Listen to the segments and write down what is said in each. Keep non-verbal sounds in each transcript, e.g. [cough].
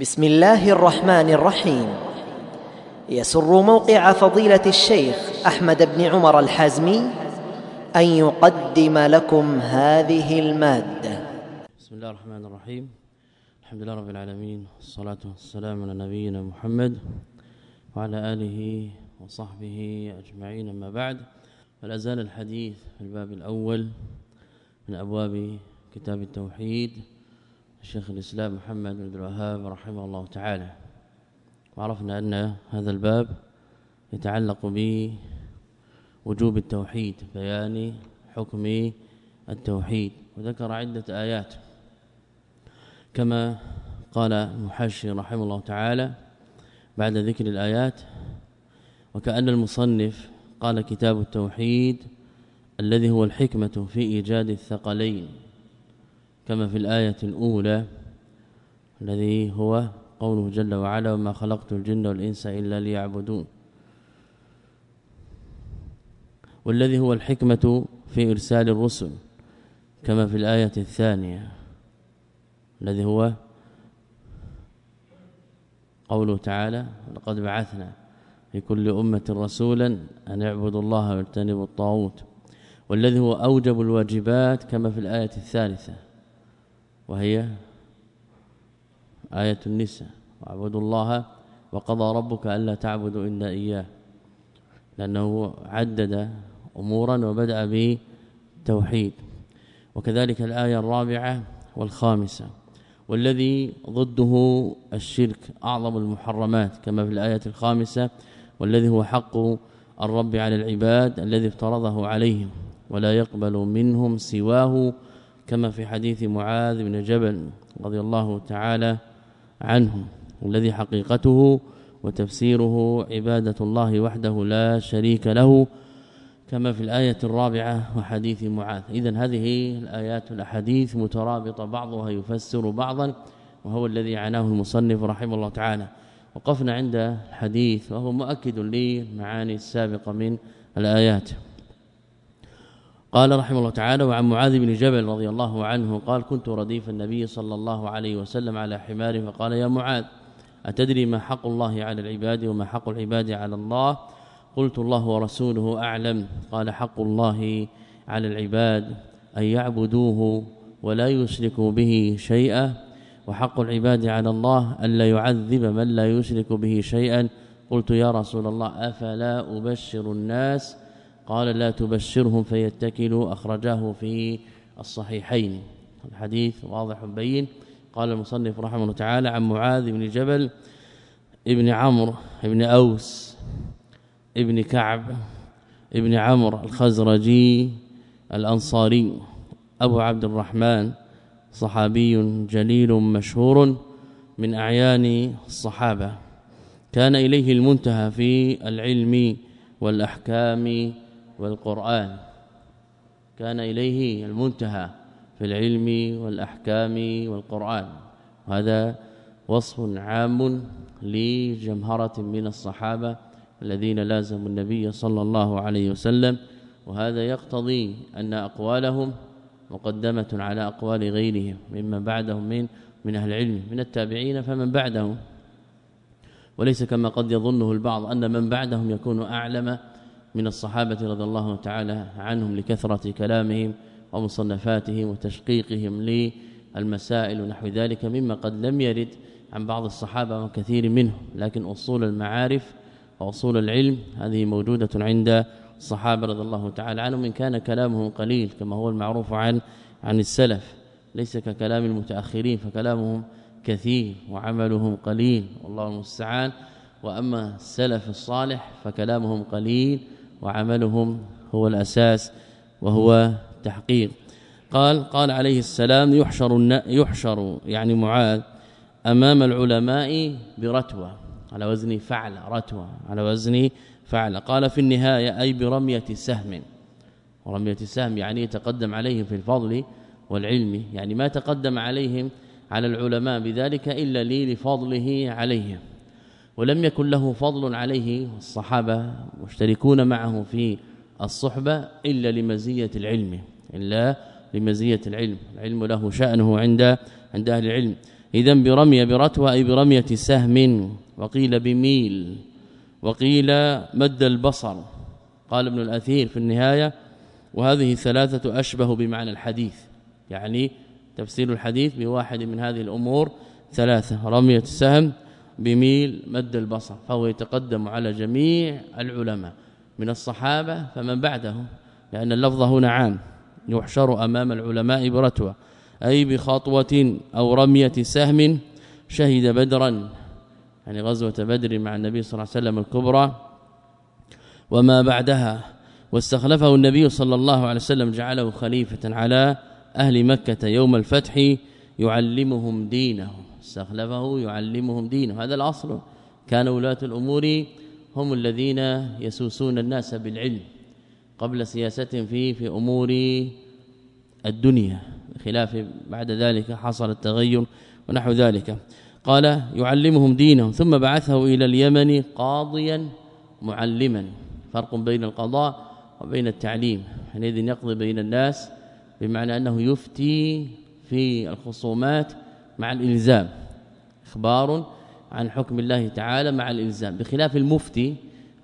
بسم الله الرحمن الرحيم. يسر موقع فضيلة الشيخ أحمد بن عمر الحازمي أن يقدم لكم هذه المادة. بسم الله الرحمن الرحيم. الحمد لله رب العالمين والصلاة والسلام على نبينا محمد وعلى آله وصحبه أجمعين. أما بعد فلا زال الحديث في الباب الأول من أبواب كتاب التوحيد. الشيخ الإسلام محمد بن الوهاب رحمه الله تعالى. وعرفنا أن هذا الباب يتعلق بوجوب التوحيد بيان حكم التوحيد. وذكر عدة آيات. كما قال المحشي رحمه الله تعالى بعد ذكر الآيات وكأن المصنف قال كتاب التوحيد الذي هو الحكمة في إيجاد الثقلين. كما في الآية الأولى الذي هو قوله جل وعلا وما خلقت الجن والإنس إلا ليعبدون والذي هو الحكمة في إرسال الرسل كما في الآية الثانية الذي هو قوله تعالى لقد بعثنا في كل أمة رسولا أن يعبدوا الله ويجتنبوا الطاغوت والذي هو أوجب الواجبات كما في الآية الثالثة وهي آية النساء. واعبدوا الله وقضى ربك ألا تعبدوا إلا إياه لأنه عدد أمورا وبدأ بالتوحيد وكذلك الآية الرابعة والخامسة. والذي ضده الشرك أعظم المحرمات كما في الآية الخامسة والذي هو حق الرب على العباد الذي افترضه عليهم ولا يقبل منهم سواه كما في حديث معاذ بن جبل رضي الله تعالى عنه الذي حقيقته وتفسيره عبادة الله وحده لا شريك له كما في الآية الرابعة وحديث معاذ. اذا هذه الآيات الاحاديث مترابطة بعضها يفسر بعضا وهو الذي عناه المصنف رحمه الله تعالى. وقفنا عند الحديث وهو مؤكد للمعاني السابقة من الآيات. قال رحمه الله تعالى وعن معاذ بن جبل رضي الله عنه قال كنت رديف النبي صلى الله عليه وسلم على حمار فقال يا معاذ أتدري ما حق الله على العباد وما حق العباد على الله؟ قلت الله ورسوله أعلم. قال حق الله على العباد أن يعبدوه ولا يشركوا به شيئا وحق العباد على الله ألا يعذب من لا يشرك به شيئا. قلت يا رسول الله أفلا أبشر الناس قال لا تبشرهم فيتكلوا أخرجاه في الصحيحين. الحديث واضح بين قال المصنف رحمه الله تعالى عن معاذ بن جبل ابن عمرو ابن أوس ابن كعب ابن عمرو الخزرجي الأنصاري. أبو عبد الرحمن صحابي جليل مشهور من أعيان الصحابة. كان إليه المنتهى في العلم والأحكام والقرآن كان إليه المنتهى في العلم والأحكام والقرآن. وهذا وصف عام لجمهرة من الصحابة الذين لازموا النبي صلى الله عليه وسلم. وهذا يقتضي أن أقوالهم مقدمة على أقوال غيرهم ممن بعدهم من من أهل العلم. من التابعين فمن بعدهم. وليس كما قد يظنه البعض أن من بعدهم يكون أعلم من الصحابة رضي الله تعالى عنهم لكثرة كلامهم ومصنفاتهم وتشقيقهم للمسائل ونحو ذلك مما قد لم يرد عن بعض الصحابة وكثير منهم. لكن أصول المعارف وأصول العلم هذه موجودة عند الصحابة رضي الله تعالى عنهم إن كان كلامهم قليل كما هو المعروف عن عن السلف. ليس ككلام المتأخرين فكلامهم كثير وعملهم قليل والله المستعان. وأما السلف الصالح فكلامهم قليل وعملهم هو الأساس وهو تحقيق. قال قال عليه السلام يحشر يحشر يعني معاذ أمام العلماء برتوه على وزن فعل رتوه على وزن فعل. قال في النهاية أي برمية سهم. ورمية السهم يعني يتقدم عليهم في الفضل والعلم يعني ما تقدم عليهم على العلماء بذلك إلا لي لفضله عليهم. ولم يكن له فضل عليه الصحابة مشتركون معه في الصحبة إلا لمزية العلم إلا لمزية العلم. العلم له شأنه عند عند أهل العلم. اذا برميه برتوه أي برمية سهم وقيل بميل وقيل مد البصر. قال ابن الأثير في النهاية وهذه ثلاثة أشبه بمعنى الحديث. يعني تفسير الحديث بواحد من هذه الأمور ثلاثة رمية السهم بميل مد البصر فهو يتقدم على جميع العلماء. من الصحابة فمن بعدهم لأن اللفظ هنا عام يحشر أمام العلماء برتوة أي بخطوة أو رمية سهم شهد بدرا يعني غزوة بدر مع النبي صلى الله عليه وسلم الكبرى وما بعدها. واستخلفه النبي صلى الله عليه وسلم جعله خليفة على أهل مكة يوم الفتح يعلمهم دينهم. استخلفه يعلمهم دينه. هذا الأصل. كان ولاة الأمور هم الذين يسوسون الناس بالعلم قبل سياستهم في في أمور الدنيا. خلاف بعد ذلك حصل التغير ونحو ذلك. قال يعلمهم دينهم. ثم بعثه إلى اليمن قاضيا معلما. فرق بين القضاء وبين التعليم. حينئذ يقضي بين الناس بمعنى أنه يفتي في الخصومات مع الإلزام. إخبار عن حكم الله تعالى مع الإلزام. بخلاف المفتي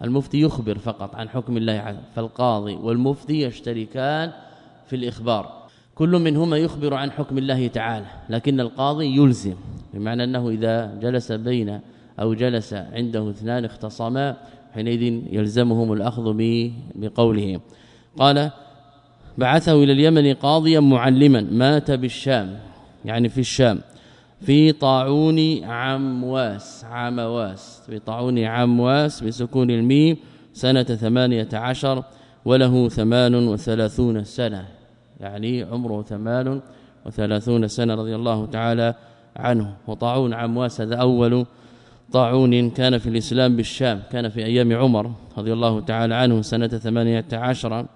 المفتي يخبر فقط عن حكم الله تعالى فالقاضي والمفتي يشتركان في الإخبار. كل منهما يخبر عن حكم الله تعالى لكن القاضي يلزم بمعنى أنه إذا جلس بين أو جلس عنده اثنان اختصما حينئذ يلزمهم الأخذ بقوله. قال بعثه إلى اليمن قاضيا معلما مات بالشام. يعني في الشام. في طاعون عمواس عمواس. في طاعون عمواس بسكون الميم سنة ثمانية عشر وله ثمان وثلاثون سنة. يعني عمره ثمان وثلاثون سنة رضي الله تعالى عنه. وطاعون عمواس هذا أول طاعون كان في الإسلام بالشام كان في أيام عمر رضي الله تعالى عنه سنة ثمانية عشر.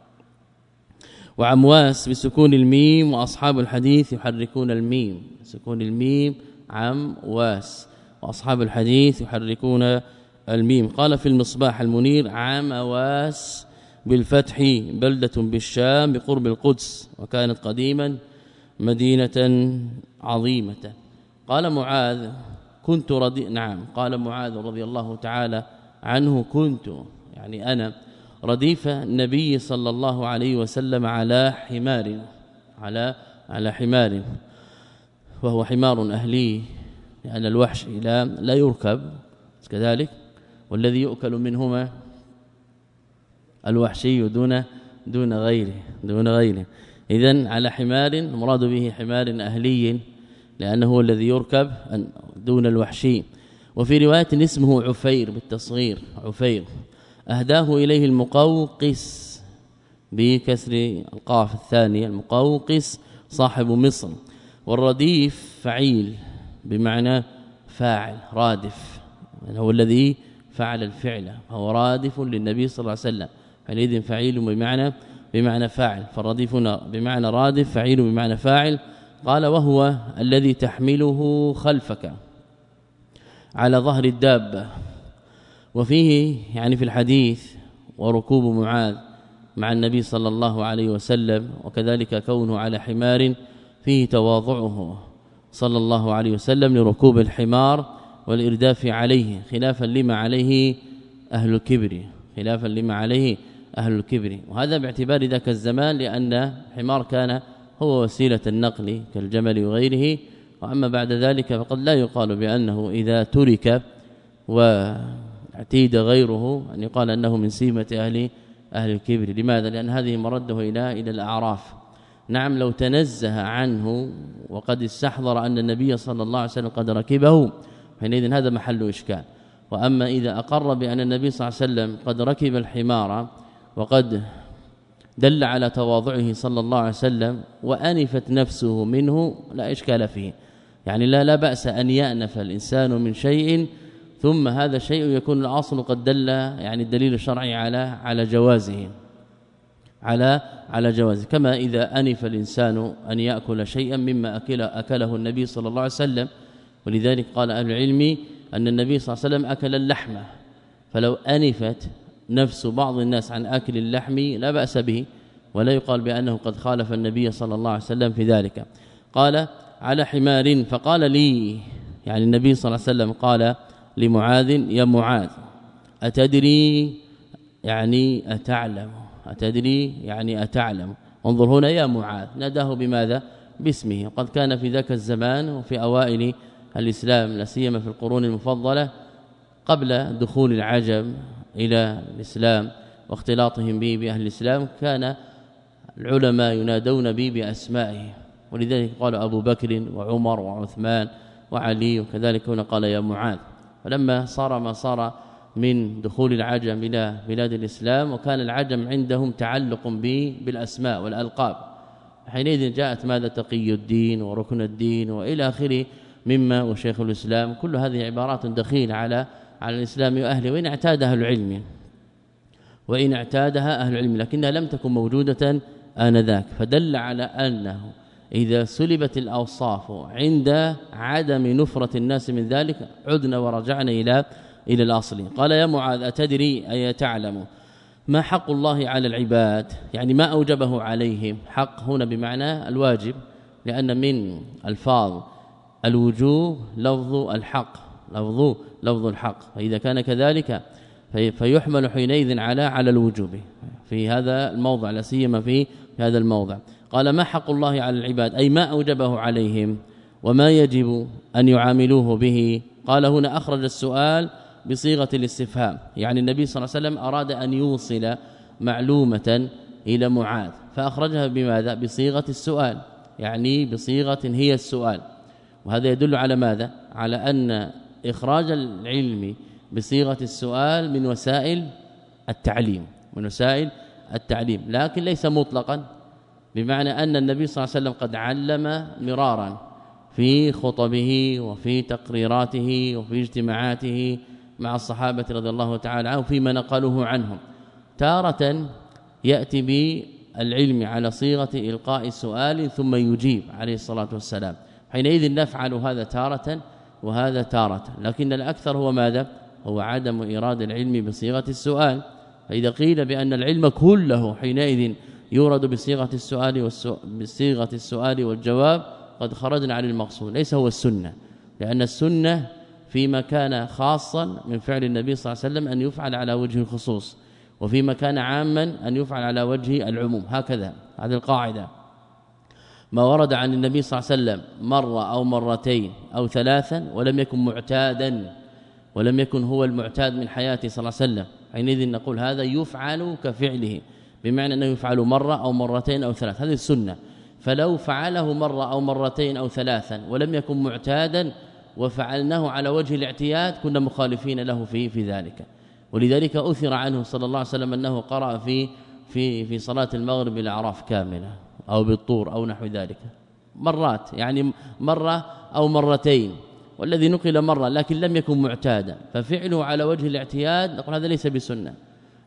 وعمواس بسكون الميم وأصحاب الحديث يحركون الميم. سكون الميم عم واس وأصحاب الحديث يحركون الميم. قال في المصباح المنير عام واس بالفتح بلدة بالشام بقرب القدس وكانت قديما مدينة عظيمة. قال معاذ كنت رضي نعم قال معاذ رضي الله تعالى عنه كنت يعني أنا رديف النبي صلى الله عليه وسلم على حمار على على حمار. وهو حمار أهلي لأن الوحش لا لا يركب كذلك. والذي يؤكل منهما الوحشي دون دون غيره دون غيره. اذا على حمار مراد به حمار أهلي لأنه هو الذي يركب دون الوحشي. وفي رواية اسمه عفير بالتصغير عفير. أهداه إليه المقوقس بكسر القاف الثانية المقوقس صاحب مصر والرديف فعيل بمعنى فاعل رادف يعني هو الذي فعل الفعل فهو رادف للنبي صلى الله عليه وسلم حينئذ فعيل بمعنى بمعنى فاعل فالرديف بمعنى رادف فعيل بمعنى فاعل قال وهو الذي تحمله خلفك على ظهر الدابة. وفيه يعني في الحديث وركوب معاذ مع النبي صلى الله عليه وسلم وكذلك كونه على حمار فيه تواضعه صلى الله عليه وسلم لركوب الحمار والإرداف عليه خلافا لما عليه أهل الكبر خلافا لما عليه أهل الكبر. وهذا باعتبار ذاك الزمان لأن الحمار كان هو وسيلة النقل كالجمل وغيره. وأما بعد ذلك فقد لا يقال بأنه إذا ترك و اعتيد غيره أن يقال أنه من سيمة أهل أهل الكبر. لماذا؟ لأن هذه مرده إلى إلى الأعراف. نعم لو تنزه عنه وقد استحضر أن النبي صلى الله عليه وسلم قد ركبه حينئذ هذا محل إشكال. وأما إذا أقر بأن النبي صلى الله عليه وسلم قد ركب الحمار وقد دل على تواضعه صلى الله عليه وسلم وأنفت نفسه منه لا إشكال فيه. يعني لا لا بأس أن يأنف الإنسان من شيء ثم هذا الشيء يكون الاصل قد دل يعني الدليل الشرعي على على جوازه على على جوازه. كما إذا أنف الإنسان أن يأكل شيئا مما أكل أكله النبي صلى الله عليه وسلم. ولذلك قال أهل العلم أن النبي صلى الله عليه وسلم أكل اللحم. فلو أنفت نفس بعض الناس عن أكل اللحم لا بأس به ولا يقال بأنه قد خالف النبي صلى الله عليه وسلم في ذلك. قال على حمار فقال لي يعني النبي صلى الله عليه وسلم قال لمعاذ يا معاذ. أتدري؟ يعني أتعلم. أتدري؟ يعني أتعلم. انظر هنا يا معاذ. ناداه بماذا؟ باسمه. قد كان في ذاك الزمان وفي أوائل الإسلام لا سيما في القرون المفضلة قبل دخول العجم إلى الإسلام واختلاطهم به بأهل الإسلام كان العلماء ينادون به بأسمائه. ولذلك قال أبو بكر وعمر وعثمان وعلي وكذلك هنا قال يا معاذ. فلما صار ما صار من دخول العجم إلى بلاد الإسلام وكان العجم عندهم تعلق به بالأسماء والألقاب. حينئذ جاءت ماذا؟ تقي الدين وركن الدين وإلى آخره مما وشيخ الإسلام. كل هذه عبارات دخيله على على الإسلام وأهله وإن اعتادها العلم. وإن اعتادها أهل العلم لكنها لم تكن موجودة آنذاك. فدل على أنه إذا سلبت الأوصاف عند عدم نفرة الناس من ذلك عدنا ورجعنا إلى إلى الأصل. قال يا معاذ أتدري أي تعلم ما حق الله على العباد؟ يعني ما أوجبه عليهم؟ حق هنا بمعنى الواجب لأن من ألفاظ الوجوب لفظ الحق لفظ لفظ الحق. فإذا كان كذلك فيحمل حينئذ على على الوجوب. في هذا الموضع لا سيما في هذا الموضع. قال ما حق الله على العباد؟ أي ما أوجبه عليهم؟ وما يجب أن يعاملوه به؟ قال هنا أخرج السؤال بصيغة الاستفهام. يعني النبي صلى الله عليه وسلم أراد أن يوصل معلومة إلى معاذ فأخرجها بماذا؟ بصيغة السؤال. يعني بصيغة هي السؤال. وهذا يدل على ماذا؟ على أن إخراج العلم بصيغة السؤال من وسائل التعليم من وسائل التعليم لكن ليس مطلقا بمعنى أن النبي صلى الله عليه وسلم قد علم مرارا في خطبه وفي تقريراته وفي اجتماعاته مع الصحابة رضي الله تعالى عنهم فيما نقلوه عنهم. تارة يأتي بالعلم على صيغة إلقاء السؤال ثم يجيب عليه الصلاة والسلام. حينئذ نفعل هذا تارة وهذا تارة لكن الأكثر هو ماذا؟ هو عدم ايراد العلم بصيغة السؤال. فإذا قيل بأن العلم كله حينئذ يورد بصيغة السؤال بصيغة السؤال والجواب قد خرجنا عن المقصود ليس هو السنة. لأن السنة فيما كان خاصا من فعل النبي صلى الله عليه وسلم أن يفعل على وجه الخصوص وفيما كان عاما أن يفعل على وجه العموم. هكذا هذه القاعدة. ما ورد عن النبي صلى الله عليه وسلم مرة أو مرتين أو ثلاثا ولم يكن معتادا ولم يكن هو المعتاد من حياته صلى الله عليه وسلم. حينئذ نقول هذا يفعل كفعله بمعنى أنه يفعل مرة أو مرتين أو ثلاث هذه السنة. فلو فعله مرة أو مرتين أو ثلاثا ولم يكن معتادا وفعلناه على وجه الاعتياد كنا مخالفين له في في ذلك. ولذلك أثر عنه صلى الله عليه وسلم أنه قرأ في في في صلاة المغرب الاعراف كاملة أو بالطور أو نحو ذلك. مرات يعني مرة أو مرتين. والذي نقل مرة لكن لم يكن معتادا ففعله على وجه الاعتياد نقول هذا ليس بسنة.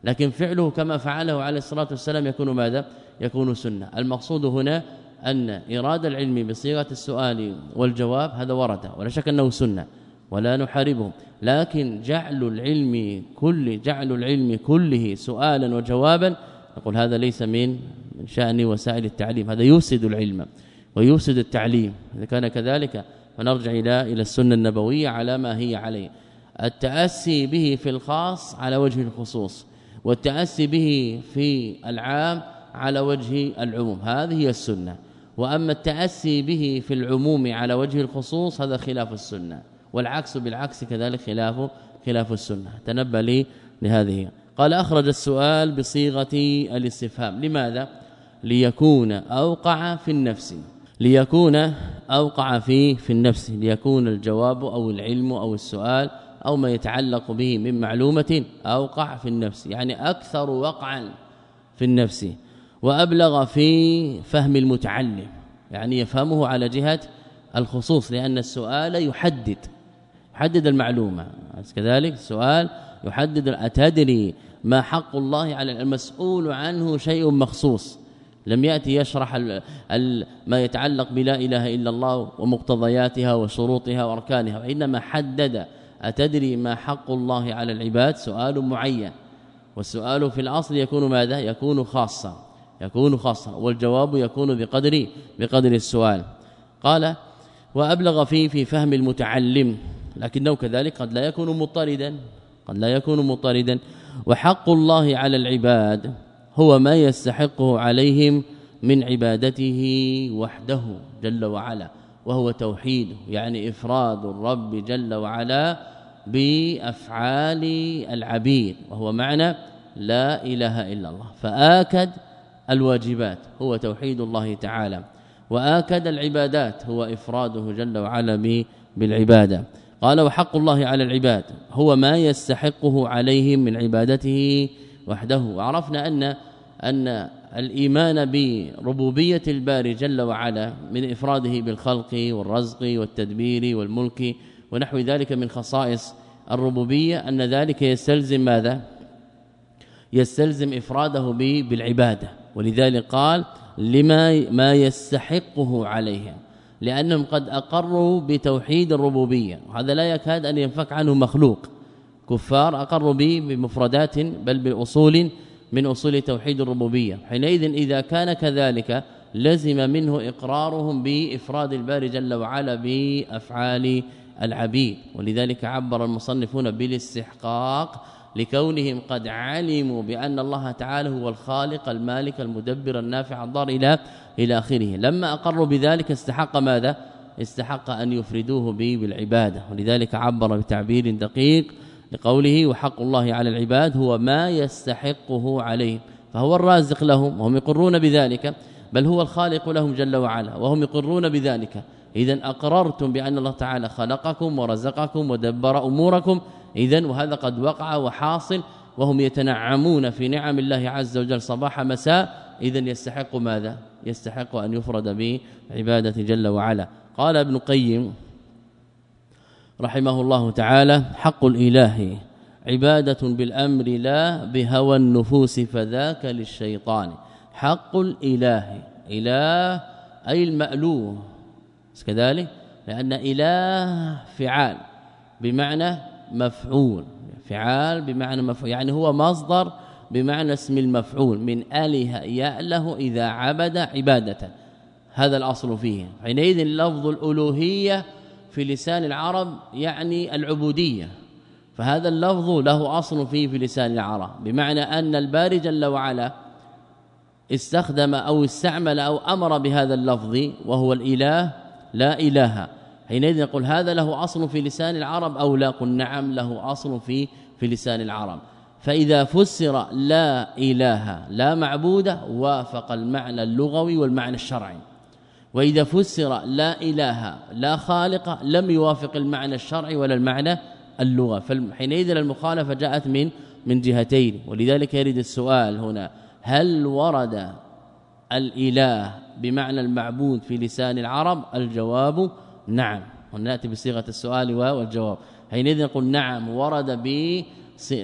لكن فعله كما فعله عليه الصلاة والسلام يكون ماذا؟ يكون سنة. المقصود هنا أن إرادة العلم بصيغة السؤال والجواب هذا ورد ولا شك أنه سنة ولا نحاربه. لكن جعل العلم كل جعل العلم كله سؤالا وجوابا نقول هذا ليس من من شأن وسائل التعليم. هذا يفسد العلم ويفسد التعليم. إذا كان كذلك فنرجع إلى إلى السنة النبوية على ما هي عليه. التأسي به في الخاص على وجه الخصوص والتأسي به في العام على وجه العموم. هذه هي السنة. وأما التأسي به في العموم على وجه الخصوص هذا خلاف السنة. والعكس بالعكس كذلك خلاف خلاف السنة. تنبه لي لهذه. قال أخرج السؤال بصيغة الاستفهام. لماذا؟ ليكون أوقع في النفس. ليكون أوقع في في النفس ليكون الجواب أو العلم أو السؤال أو ما يتعلق به من معلومة أوقع في النفس يعني أكثر وقعا في النفس وأبلغ في فهم المتعلم يعني يفهمه على جهة الخصوص لأن السؤال يحدد يحدد المعلومة كذلك؟ السؤال يحدد أتدري ما حق الله على المسؤول عنه شيء مخصوص. لم يأتي يشرح ال ال ما يتعلق بلا إله إلا الله ومقتضياتها وشروطها وأركانها وإنما حدد. أتدري ما حق الله على العباد؟ سؤال معين. والسؤال في الأصل يكون ماذا؟ يكون خاصا يكون خاصا والجواب يكون بقدر بقدر السؤال. قال وأبلغ فيه في فهم المتعلم لكنه كذلك قد لا يكون مضطردا قد لا يكون مضطردا. وحق الله على العباد هو ما يستحقه عليهم من عبادته وحده جل وعلا وهو توحيد يعني إفراد الرب جل وعلا بأفعال العبيد وهو معنى لا إله إلا الله. فآكد الواجبات هو توحيد الله تعالى وآكد العبادات هو إفراده جل وعلا بالعبادة. قال وحق الله على العباد هو ما يستحقه عليهم من عبادته وحده. وعرفنا أن أن الإيمان بربوبية الباري جل وعلا من إفراده بالخلق والرزق والتدبير والملك ونحو ذلك من خصائص الربوبية أن ذلك يستلزم ماذا؟ يستلزم إفراده بالعبادة. ولذلك قال لما ما يستحقه عليهم لأنهم قد أقروا بتوحيد الربوبية. وهذا لا يكاد أن ينفك عنه مخلوق. كفار أقروا به بمفردات بل بأصول من أصول توحيد الربوبية. حينئذ إذا كان كذلك لزم منه إقرارهم بإفراد الباري جل وعلا بأفعال العبيد. ولذلك عبر المصنفون بالاستحقاق لكونهم قد علموا بأن الله تعالى هو الخالق المالك المدبر النافع الضار إلى إلى آخره. لما أقروا بذلك استحق ماذا؟ استحق أن يفردوه به بالعبادة. ولذلك عبر بتعبير دقيق لقوله وحق الله على العباد هو ما يستحقه عليهم فهو الرازق لهم وهم يقرون بذلك بل هو الخالق لهم جل وعلا وهم يقرون بذلك. اذا أقررتم بأن الله تعالى خلقكم ورزقكم ودبر أموركم اذا وهذا قد وقع وحاصل وهم يتنعمون في نعم الله عز وجل صباح مساء اذا يستحق ماذا؟ يستحق أن يفرد به عباده جل وعلا. قال ابن قيم رحمه الله تعالى حق الإله عبادة بالأمر لا بهوى النفوس فذاك للشيطان. حق الإله إله أي المألوه. كذلك؟ لأن إله فعال بمعنى مفعول. فعال بمعنى مفعول يعني هو مصدر بمعنى اسم المفعول. من آله يأله إذا عبد عبادة. هذا الأصل فيه. حينئذ لفظ الألوهية في لسان العرب يعني العبودية فهذا اللفظ له أصل فيه في لسان العرب بمعنى أن الباري جل وعلا استخدم أو استعمل أو أمر بهذا اللفظ وهو الإله لا إله. حينئذ نقول هذا له أصل في لسان العرب أو لا؟ قل نعم له أصل في في لسان العرب. فإذا فسر لا إله لا معبود وافق المعنى اللغوي والمعنى الشرعي. وإذا فسر لا إله لا خالق لم يوافق المعنى الشرعي ولا المعنى اللغة. فحينئذ المخالفة جاءت من من جهتين ولذلك يرد السؤال هنا هل ورد الإله بمعنى المعبود في لسان العرب؟ الجواب نعم. وناتي بصيغة السؤال والجواب. حينئذ نقول نعم ورد ب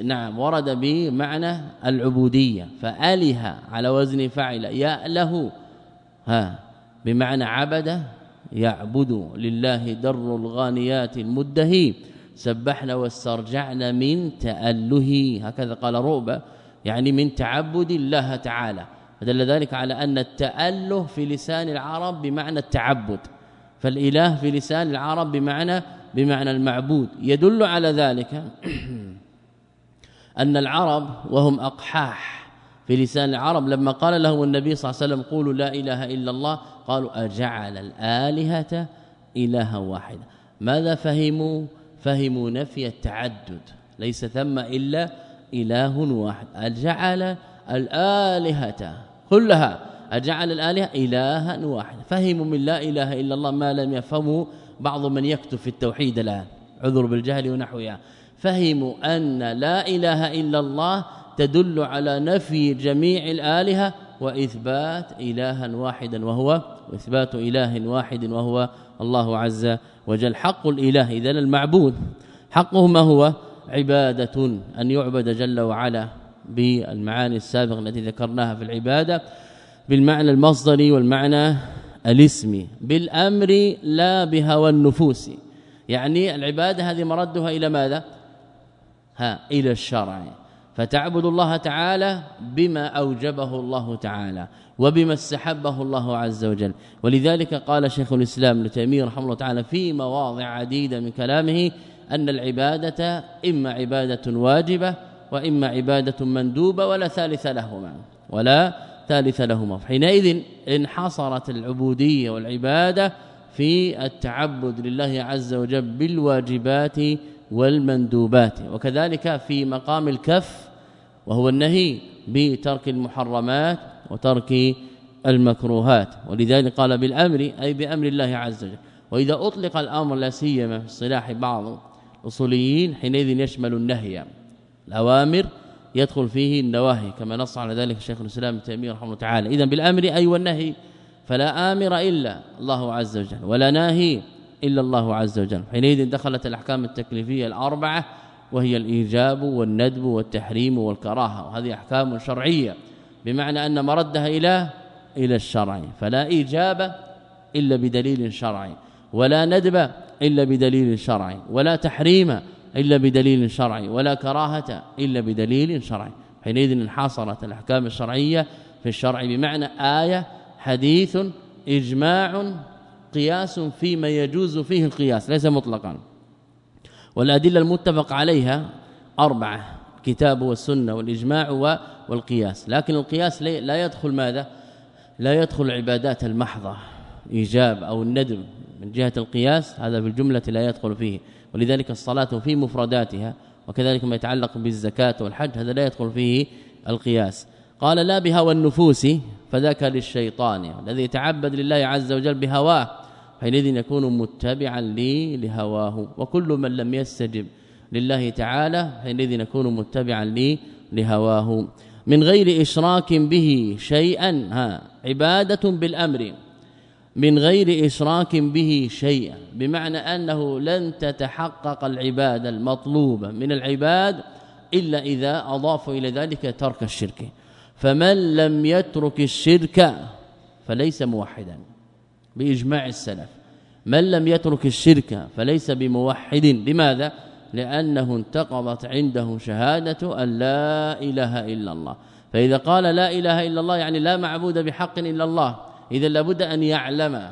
نعم ورد بمعنى العبودية. فاله على وزن فعل ياله ها. بمعنى عبد يعبد لله در الغانيات المدهي. سبحنا واسترجعنا من تاله هكذا قال رؤبة يعني من تعبد الله تعالى. فدل ذلك على أن التاله في لسان العرب بمعنى التعبد. فالإله في لسان العرب بمعنى بمعنى المعبود. يدل على ذلك [clears throat] أن العرب وهم أقحاح. في لسان العرب لما قال لهم النبي صلى الله عليه وسلم قولوا لا إله إلا الله قالوا أجعل الآلهة إلها واحدا ماذا فهموا؟ فهموا نفي التعدد ليس ثم إلا إله واحد. أجعل الآلهة كلها أجعل الآلهة إلها واحدا فهموا من لا إله إلا الله ما لم يفهموا بعض من يكتب في التوحيد الآن عذر بالجهل ونحوها. فهموا أن لا إله إلا الله تدل على نفي جميع الآلهة وإثبات إلها واحدا وهو إثبات إله واحد وهو الله عز وجل. حق الإله إذن المعبود. حقه ما هو؟ عبادة أن يعبد جل وعلا بالمعاني السابقة التي ذكرناها في العبادة بالمعنى المصدري والمعنى الاسمي بالأمر لا بهوى النفوس. يعني العبادة هذه مردها إلى ماذا؟ ها إلى الشرع. فتعبد الله تعالى بما أوجبه الله تعالى وبما استحبه الله عز وجل. ولذلك قال شيخ الإسلام ابن تيمية رحمه الله تعالى في مواضع عديدة من كلامه أن العبادة إما عبادة واجبة وإما عبادة مندوبة ولا ثالث لهما ولا ثالث لهما. حينئذ انحصرت العبودية والعبادة في التعبد لله عز وجل بالواجبات والمندوبات. وكذلك في مقام الكف وهو النهي بترك المحرمات وترك المكروهات. ولذلك قال بالأمر أي بأمر الله عز وجل. وإذا أطلق الأمر لا سيما في اصطلاح بعض الأصوليين حينئذ يشمل النهي الأوامر يدخل فيه النواهي كما نص على ذلك الشيخ الإسلام ابن تيمية رحمه الله تعالى. اذا بالأمر أي والنهي فلا آمر إلا الله عز وجل ولا ناهي إلا الله عز وجل. حينئذ دخلت الأحكام التكليفية الأربعة وهي الإيجاب والندب والتحريم والكراهة. وهذه أحكام شرعية بمعنى أن مردها إلى إلى الشرع. فلا إيجاب إلا بدليل شرعي ولا ندب إلا بدليل شرعي ولا تحريم إلا بدليل شرعي ولا كراهة إلا بدليل شرعي. حينئذ انحصرت الأحكام الشرعية في الشرع بمعنى آية حديث إجماع قياس فيما يجوز فيه القياس ليس مطلقا. والأدلة المتفق عليها أربعة الكتاب والسنة والإجماع والقياس. لكن القياس لا يدخل ماذا؟ لا يدخل العبادات المحضة إيجاب أو الندم من جهة القياس. هذا في الجملة لا يدخل فيه. ولذلك الصلاة في مفرداتها وكذلك ما يتعلق بالزكاة والحج هذا لا يدخل فيه القياس. قال لا بهوى النفوس فذاك للشيطان الذي يتعبد لله عز وجل بهواه. حينئذ يكون متبعا لي لهواه وكل من لم يستجب لله تعالى حينئذ نكون متبعا لي لهواه. من غير إشراك به شيئا ها عبادة بالأمر. من غير إشراك به شيئا بمعنى أنه لن تتحقق العبادة المطلوبة من العباد إلا إذا أضافوا إلى ذلك ترك الشرك. فمن لم يترك الشرك فليس موحدا. بإجماع السلف. من لم يترك الشرك فليس بموحد. لماذا؟ لأنه انتقضت عنده شهادة أن لا إله إلا الله. فإذا قال لا إله إلا الله يعني لا معبود بحق إلا الله. إذا لابد أن يعلم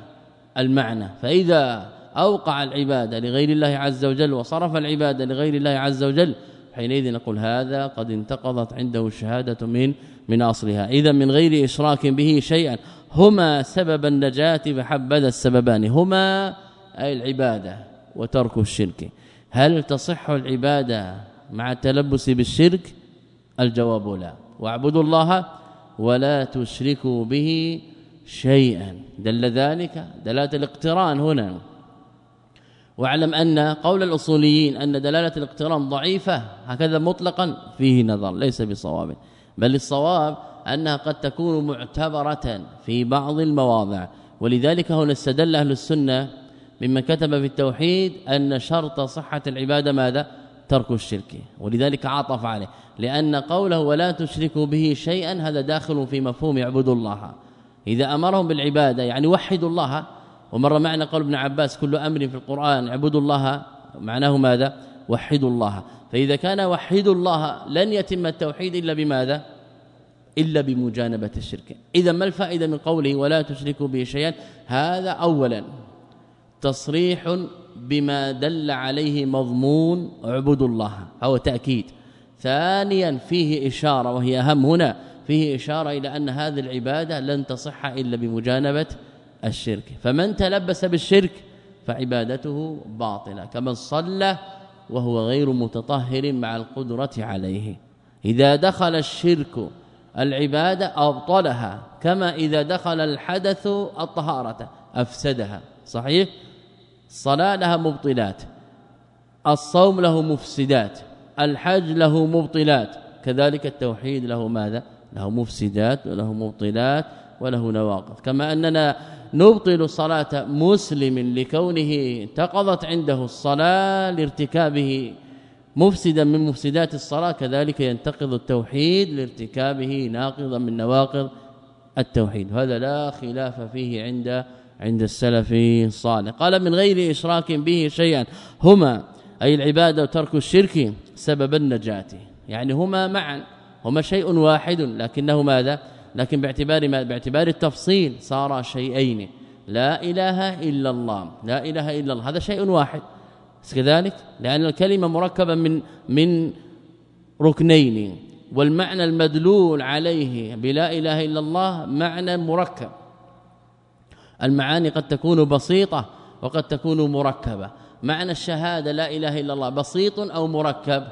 المعنى. فإذا أوقع العبادة لغير الله عز وجل وصرف العبادة لغير الله عز وجل حينئذ نقول هذا قد انتقضت عنده الشهادة من من أصلها. إذا من غير إشراك به شيئا. هما سبب النجاة فحبذا السببان. هما أي العبادة وترك الشرك. هل تصح العبادة مع التلبس بالشرك؟ الجواب لا. واعبدوا الله ولا تشركوا به شيئا. دل ذلك دلالة الاقتران هنا. واعلم أن قول الأصوليين أن دلالة الاقتران ضعيفة هكذا مطلقا فيه نظر ليس بصواب. بل الصواب أنها قد تكون معتبرة في بعض المواضع. ولذلك هنا استدل أهل السنة ممن كتب في التوحيد أن شرط صحة العبادة ماذا؟ ترك الشرك. ولذلك عطف عليه. لأن قوله ولا تشركوا به شيئا هذا داخل في مفهوم اعبدوا الله. إذا أمرهم بالعبادة يعني وحدوا الله. ومر معنا قول ابن عباس كل أمر في القرآن اعبدوا الله. معناه ماذا؟ وحدوا الله. فإذا كان وحدوا الله لن يتم التوحيد إلا بماذا؟ إلا بمجانبة الشرك. إذا ما الفائدة من قوله ولا تشركوا به شيئا؟ هذا اولا تصريح بما دل عليه مضمون اعبدوا الله هو تأكيد. ثانيا فيه إشارة وهي أهم هنا فيه إشارة إلى أن هذه العبادة لن تصح إلا بمجانبة الشرك. فمن تلبس بالشرك فعبادته باطلة كمن صلى وهو غير متطهر مع القدرة عليه. إذا دخل الشرك العبادة أبطلها كما إذا دخل الحدث الطهارة أفسدها. صحيح؟ الصلاة لها مبطلات الصوم له مفسدات الحج له مبطلات. كذلك التوحيد له ماذا؟ له مفسدات وله مبطلات وله نواقض. كما أننا نبطل صلاة مسلم لكونه انتقضت عنده الصلاة لارتكابه مفسدا من مفسدات الصلاة كذلك ينتقض التوحيد لارتكابه ناقضا من نواقض التوحيد. هذا لا خلاف فيه عند عند السلف الصالح. قال من غير إشراك به شيئا. هما أي العبادة وترك الشرك سبب النجاة. يعني هما معا هما شيء واحد لكنه ماذا؟ لكن باعتبار ما باعتبار التفصيل صار شيئين. لا إله إلا الله لا إله إلا الله. هذا شيء واحد. كذلك؟ لأن الكلمة مركبة من من ركنين والمعنى المدلول عليه بلا إله إلا الله معنى مركب. المعاني قد تكون بسيطة وقد تكون مركبة. معنى الشهادة لا إله إلا الله بسيط أو مركب؟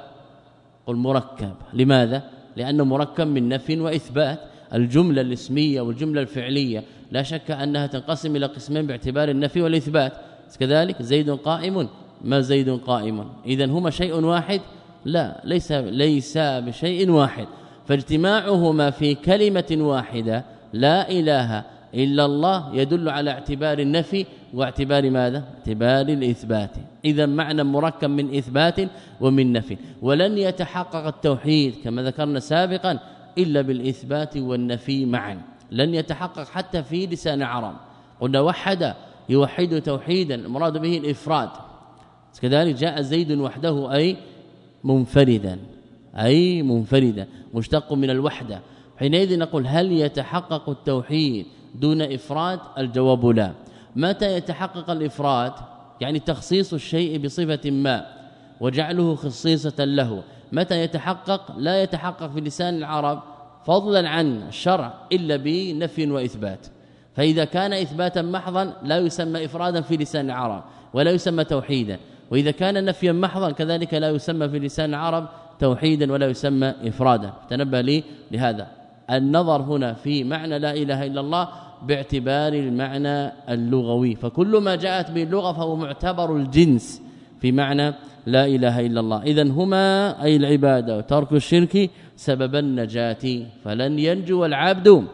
قل مركب. لماذا؟ لأنه مركب من نفي وإثبات. الجملة الاسمية والجملة الفعلية لا شك أنها تنقسم إلى قسمين باعتبار النفي والإثبات. كذلك زيد قائم. ما زيد قائم. اذا هما شيء واحد؟ لا ليس ليس بشيء واحد. فاجتماعهما في كلمة واحدة لا إله إلا الله يدل على اعتبار النفي. واعتبار ماذا؟ اعتبار الإثبات. اذا معنى مركب من إثبات ومن نفي. ولن يتحقق التوحيد كما ذكرنا سابقا إلا بالإثبات والنفي معا. لن يتحقق حتى في لسان العرب قلنا وحد يوحد توحيدا المراد به الإفراد. كذلك جاء زيد وحده أي منفردا أي منفردا مشتق من الوحدة. حينئذ نقول هل يتحقق التوحيد دون إفراد؟ الجواب لا. متى يتحقق الإفراد؟ يعني تخصيص الشيء بصفة ما وجعله خصيصة له. متى يتحقق؟ لا يتحقق في لسان العرب فضلا عن الشرع إلا بنفي وإثبات. فإذا كان إثباتا محضا لا يسمى إفرادا في لسان العرب ولا يسمى توحيدا. وإذا كان نفيا محضا كذلك لا يسمى في لسان العرب توحيدا ولا يسمى إفرادا. تنبه لي لهذا. النظر هنا في معنى لا إله إلا الله باعتبار المعنى اللغوي. فكل ما جاءت به اللغة فهو معتبر الجنس في معنى لا إله إلا الله. اذا هما أي العبادة وترك الشرك سبب النجاة. فلن ينجو العبد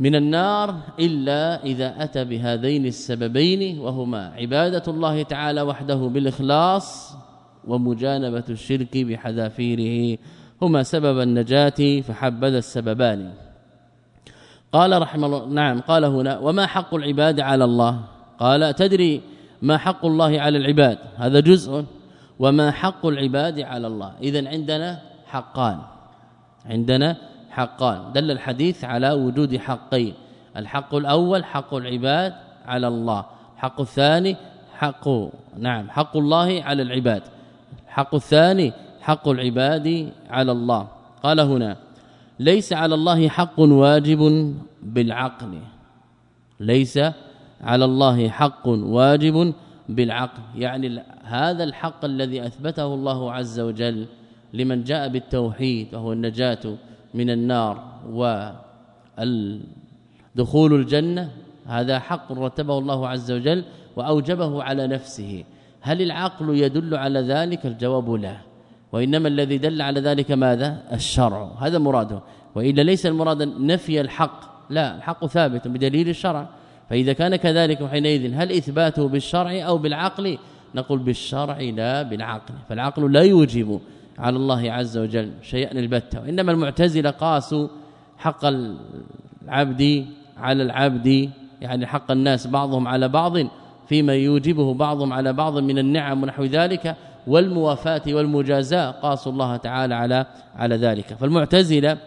من النار إلا إذا أتى بهذين السببين وهما عبادة الله تعالى وحده بالإخلاص ومجانبة الشرك بحذافيره. هما سبب النجاة فحبذا السببان. قال رحمه الله نعم قال هنا وما حق العباد على الله؟ قال تدري ما حق الله على العباد؟ هذا جزء. وما حق العباد على الله؟ اذا عندنا حقان. عندنا حقان. دل الحديث على وجود حقين. الحق الأول حق العباد على الله. حق الثاني حق نعم حق الله على العباد. حق الثاني حق العباد على الله. قال هنا ليس على الله حق واجب بالعقل. ليس على الله حق واجب بالعقل. يعني هذا الحق الذي أثبته الله عز وجل لمن جاء بالتوحيد وهو النجاة. من النار ودخول الجنة هذا حق رتبه الله عز وجل وأوجبه على نفسه. هل العقل يدل على ذلك؟ الجواب لا. وإنما الذي دل على ذلك ماذا؟ الشرع. هذا مراده. وإلا ليس المراد نفي الحق. لا الحق ثابت بدليل الشرع. فإذا كان كذلك حينئذ هل إثباته بالشرع أو بالعقل؟ نقول بالشرع لا بالعقل. فالعقل لا يوجب على الله عز وجل شيئا البتة. وإنما المعتزلة قاسوا حق العبد على العبد يعني حق الناس بعضهم على بعض فيما يوجبه بعضهم على بعض من النعم ونحو ذلك والموافاة والمجازاة قاسوا الله تعالى على على ذلك. فالمعتزلة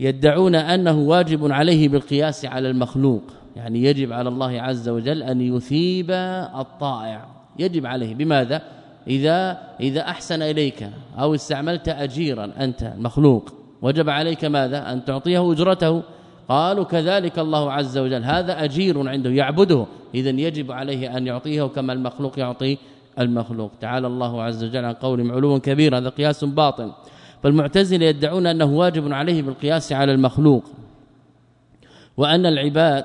يدعون أنه واجب عليه بالقياس على المخلوق يعني يجب على الله عز وجل أن يثيب الطائع. يجب عليه. بماذا؟ إذا إذا أحسن إليك أو استعملت أجيرا أنت المخلوق وجب عليك ماذا؟ أن تعطيه أجرته. قالوا كذلك الله عز وجل. هذا أجير عنده يعبده. اذا يجب عليه أن يعطيه كما المخلوق يعطي المخلوق. تعالى الله عز وجل عن قول علوا كبير هذا قياس باطل فالمعتزلة يدعون أنه واجب عليه بالقياس على المخلوق. وأن العباد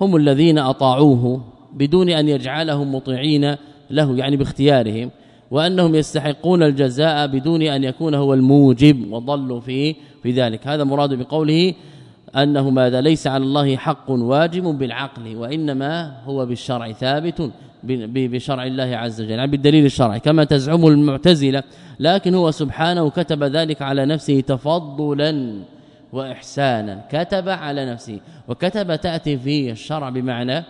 هم الذين أطاعوه بدون أن يجعلهم مطيعين له يعني باختيارهم. وأنهم يستحقون الجزاء بدون أن يكون هو الموجب وضلوا في في ذلك. هذا مراد بقوله أنه ماذا؟ ليس على الله حق واجب بالعقل وإنما هو بالشرع ثابت بشرع الله عز وجل يعني بالدليل الشرعي كما تزعم المعتزلة. لكن هو سبحانه كتب ذلك على نفسه تفضلا واحسانا كتب على نفسه وكتب تأتي في الشرع بمعنى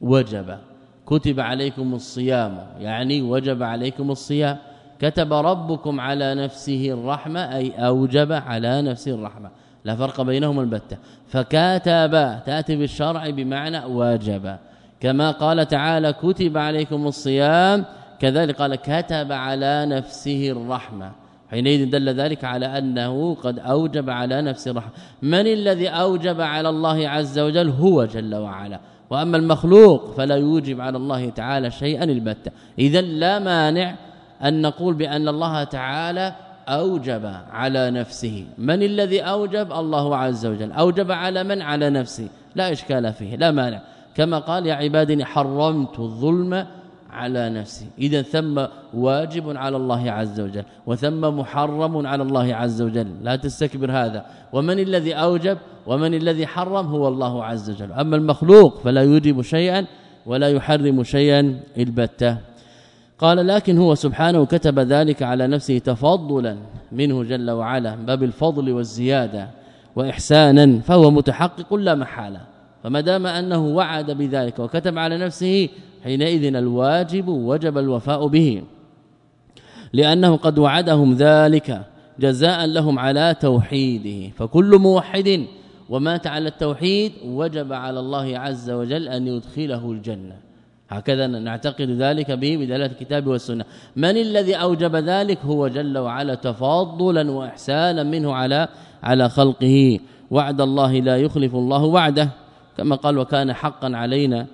وجب. كتب عليكم الصيام يعني وجب عليكم الصيام. كتب ربكم على نفسه الرحمة أي أوجب على نفسه الرحمة. لا فرق بينهما البتة. فكاتب تأتي بالشرع بمعنى واجب كما قال تعالى كتب عليكم الصيام. كذلك قال كتب على نفسه الرحمة. حينئذ دل ذلك على أنه قد أوجب على نفسه الرحمة. من الذي أوجب على الله عز وجل؟ هو جل وعلا. وأما المخلوق فلا يوجب على الله تعالى شيئا البتة. اذا لا مانع أن نقول بأن الله تعالى أوجب على نفسه. من الذي أوجب؟ الله عز وجل. أوجب على من؟ على نفسه. لا إشكال فيه. لا مانع. كما قال يا عبادي حرمت الظلم على نفسي إذا ثم واجب على الله عز وجل وثم محرم على الله عز وجل. لا تستكبر هذا. ومن الذي أوجب ومن الذي حرم هو الله عز وجل. أما المخلوق فلا يوجب شيئا ولا يحرم شيئا البتة. قال لكن هو سبحانه كتب ذلك على نفسه تفضلا منه جل وعلا باب الفضل والزيادة واحسانا فهو متحقق لا محالة. فما دام أنه وعد بذلك وكتب على نفسه حينئذ الواجب وجب الوفاء به لأنه قد وعدهم ذلك جزاء لهم على توحيده. فكل موحد ومات على التوحيد وجب على الله عز وجل أن يدخله الجنة. هكذا نعتقد ذلك به بدلالة الكتاب والسنة. من الذي أوجب ذلك؟ هو جل وعلا تفضلا وإحسانا منه على على خلقه. وعد الله لا يخلف الله وعده. كما قال وكان حقا علينا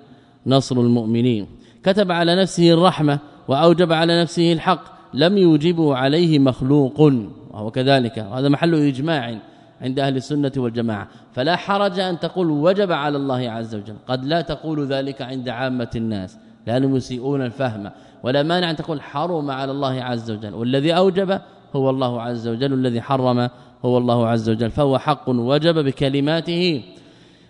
نصر المؤمنين. كتب على نفسه الرحمة وأوجب على نفسه الحق. لم يوجبه عليه مخلوق. وهو كذلك. وهذا محل إجماع عند أهل السنة والجماعة. فلا حرج أن تقول وجب على الله عز وجل. قد لا تقول ذلك عند عامة الناس. لأنهم يسيئون الفهم. ولا مانع أن تقول حرم على الله عز وجل. والذي أوجب هو الله عز وجل. الذي حرم هو الله عز وجل. فهو حق وجب بكلماته.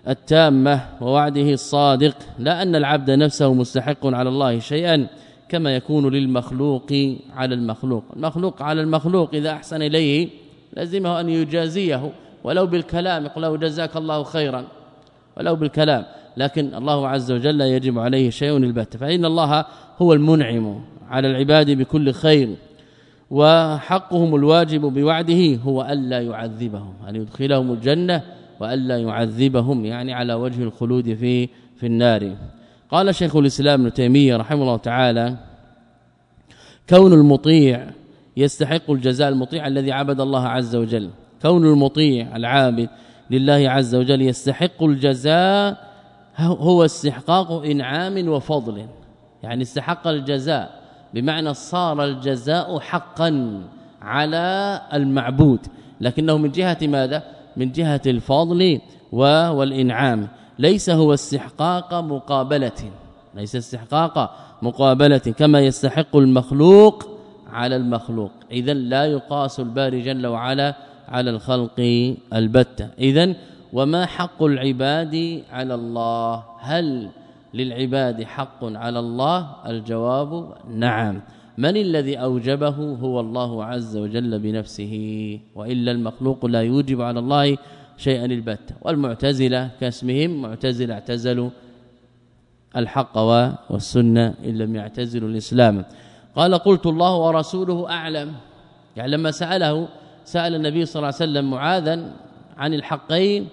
التامة ووعده الصادق لا أن العبد نفسه مستحق على الله شيئا كما يكون للمخلوق على المخلوق. المخلوق على المخلوق إذا أحسن إليه لازمه أن يجازيه ولو بالكلام يقول له جزاك الله خيرا ولو بالكلام. لكن الله عز وجل يجب عليه شيء البتة فإن الله هو المنعم على العباد بكل خير وحقهم الواجب بوعده هو ألا يعذبهم أن يدخلهم الجنة وألا يعذبهم يعني على وجه الخلود في في النار. قال شيخ الإسلام ابن تيمية رحمه الله تعالى كون المطيع يستحق الجزاء المطيع الذي عبد الله عز وجل. كون المطيع العابد لله عز وجل يستحق الجزاء هو استحقاق إنعام وفضل. يعني استحق الجزاء بمعنى صار الجزاء حقا على المعبود. لكنه من جهة ماذا؟ من جهة الفضل والإنعام. ليس هو استحقاق مقابلة. ليس استحقاق مقابلة كما يستحق المخلوق على المخلوق. اذا لا يقاس الباري جل وعلا على الخلق البتة. اذا وما حق العباد على الله؟ هل للعباد حق على الله؟ الجواب نعم. من الذي أوجبه هو الله عز وجل بنفسه وإلا المخلوق لا يوجب على الله شيئا البتة والمعتزلة كاسمهم معتزلة اعتزلوا الحق والسنة إن لم يعتزلوا الإسلام. قال قلت الله ورسوله أعلم. يعني لما سأله سأل النبي صلى الله عليه وسلم معاذا عن الحقين.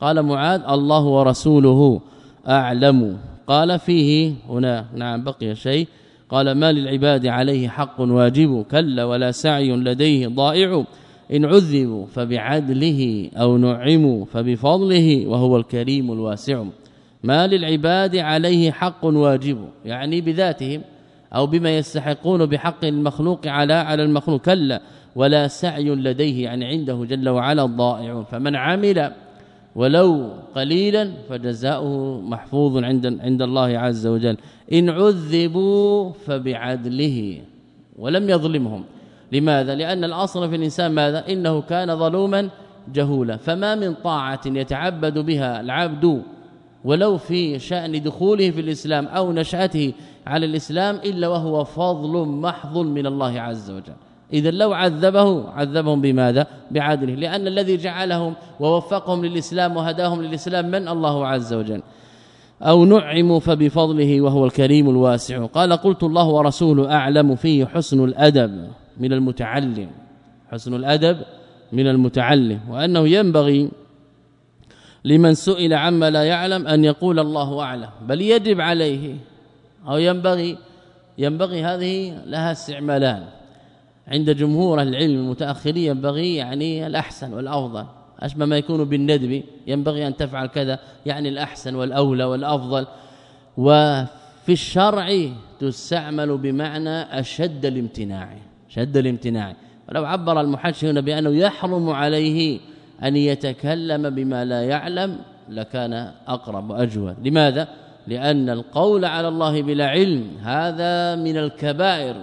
قال معاذ الله ورسوله أعلم. قال فيه هنا نعم بقي شيء. قال ما للعباد عليه حق واجب كلا ولا سعي لديه ضائع. إن عذبوا فبعدله أو نعموا فبفضله وهو الكريم الواسع. ما للعباد عليه حق واجب يعني بذاتهم أو بما يستحقون بحق المخلوق على على المخلوق كلا ولا سعي لديه يعني عنده جل وعلا ضائع. فمن عمل ولو قليلا فجزاؤه محفوظ عند عند الله عز وجل. إن عذبوا فبعدله ولم يظلمهم. لماذا؟ لأن الأصل في الإنسان ماذا؟ إنه كان ظلوما جهولا. فما من طاعة يتعبد بها العبد ولو في شأن دخوله في الإسلام أو نشأته على الإسلام إلا وهو فضل محض من الله عز وجل. إذا لو عذبه عذبهم بماذا؟ بعدله لأن الذي جعلهم ووفقهم للإسلام وهداهم للإسلام من الله عز وجل. أو نعموا فبفضله وهو الكريم الواسع. قال قلت الله ورسوله أعلم فيه حسن الأدب من المتعلم. حسن الأدب من المتعلم. وأنه ينبغي لمن سئل عما لا يعلم أن يقول الله أعلم بل يجب عليه. أو ينبغي ينبغي هذه لها استعمالان. عند جمهور العلم المتأخرين ينبغي يعني الأحسن والأفضل. اشبه ما يكون بالندب ينبغي أن تفعل كذا يعني الأحسن والأولى والأفضل. وفي الشرع تستعمل بمعنى أشد الامتناع شد الامتناع. ولو عبر المحشي هنا بأنه يحرم عليه أن يتكلم بما لا يعلم لكان أقرب وأجود. لماذا؟ لأن القول على الله بلا علم هذا من الكبائر.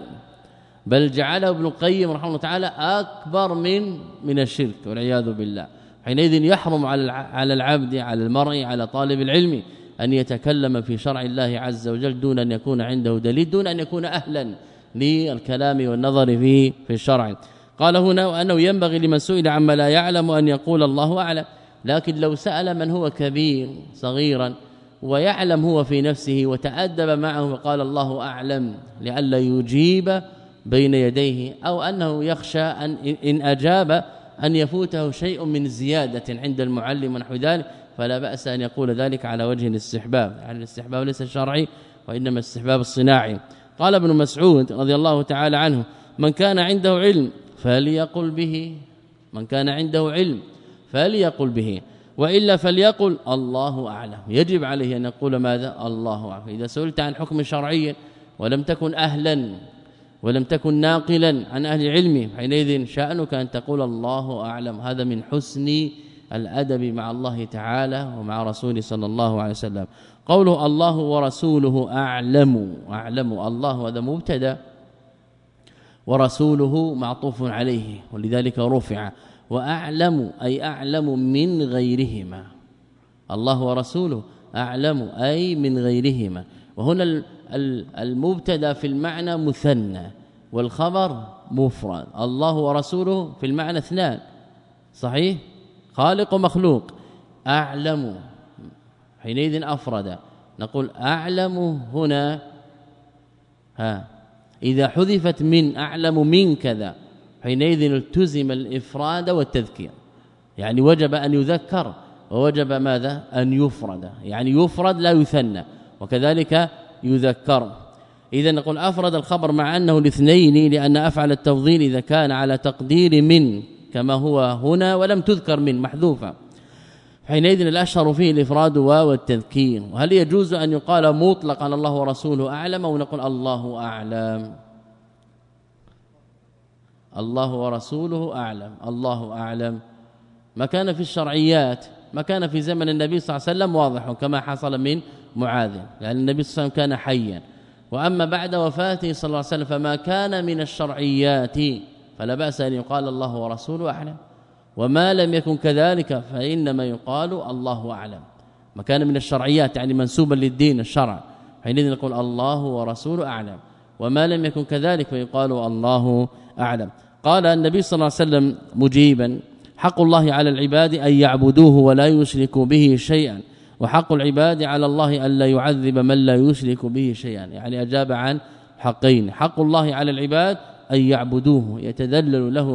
بل جعله ابن القيم رحمه الله تعالى أكبر من من الشرك والعياذ بالله. حينئذ يحرم على على العبد على المرء على طالب العلم أن يتكلم في شرع الله عز وجل دون أن يكون عنده دليل دون أن يكون أهلا للكلام والنظر في في الشرع. قال هنا وأنه ينبغي لمن سئل عما لا يعلم أن يقول الله أعلم لكن لو سأل من هو كبير صغيرا ويعلم هو في نفسه وتأدب معه وقال الله أعلم لئلا يجيب بين يديه أو أنه يخشى أن إن أجاب أن يفوته شيء من زيادة عند المعلم ونحو ذلك فلا بأس أن يقول ذلك على وجه الاستحباب. يعني الاستحباب ليس الشرعي وإنما الاستحباب الصناعي. قال ابن مسعود رضي الله تعالى عنه من كان عنده علم فليقل به. من كان عنده علم فليقل به. وإلا فليقل الله أعلم. يجب عليه أن يقول ماذا؟ الله أعلم. إذا سئلت عن حكم شرعي ولم تكن أهلا ولم تكن ناقلا عن أهل العلم. حينئذ شأنك أن تقول الله أعلم. هذا من حسن الأدب مع الله تعالى ومع رسوله صلى الله عليه وسلم. قوله الله ورسوله أعلم. أعلم الله. هذا مبتدأ ورسوله معطوف عليه. ولذلك رفع. وأعلم أي أعلم من غيرهما. الله ورسوله أعلم أي من غيرهما. وهنا المبتدا في المعنى مثنى والخبر مفرد. الله ورسوله في المعنى اثنان. صحيح؟ خالق ومخلوق. أعلم. حينئذ أفرد. نقول أعلم هنا. ها. إذا حذفت من أعلم من كذا حينئذ التزم الإفراد والتذكير. يعني وجب أن يذكر ووجب ماذا؟ أن يفرد. يعني يفرد لا يثنى. وكذلك يذكر. اذا نقول أفرد الخبر مع أنه الاثنين لأن أفعل التفضيل إذا كان على تقدير من كما هو هنا ولم تذكر من محذوفة. حينئذ الأشهر فيه الإفراد والتذكير وهل يجوز أن يقال مطلقا الله ورسوله أعلم أو نقول الله أعلم؟ الله ورسوله أعلم الله أعلم. ما كان في الشرعيات ما كان في زمن النبي صلى الله عليه وسلم واضح كما حصل من معاذ لأن النبي صلى الله عليه وسلم كان حيا. وأما بعد وفاته صلى الله عليه وسلم فما كان من الشرعيات فلا بأس أن يقال الله ورسوله أعلم. وما لم يكن كذلك فإنما يقال الله أعلم. ما كان من الشرعيات يعني منسوبا للدين الشرع. حينئذ نقول الله ورسوله أعلم. وما لم يكن كذلك فيقال الله أعلم. قال النبي صلى الله عليه وسلم مجيبا حق الله على العباد أن يعبدوه ولا يشركوا به شيئا. وحق العباد على الله الا يعذب من لا يشرك به شيئا. يعني أجاب عن حقين. حق الله على العباد أن يعبدوه يتذلل له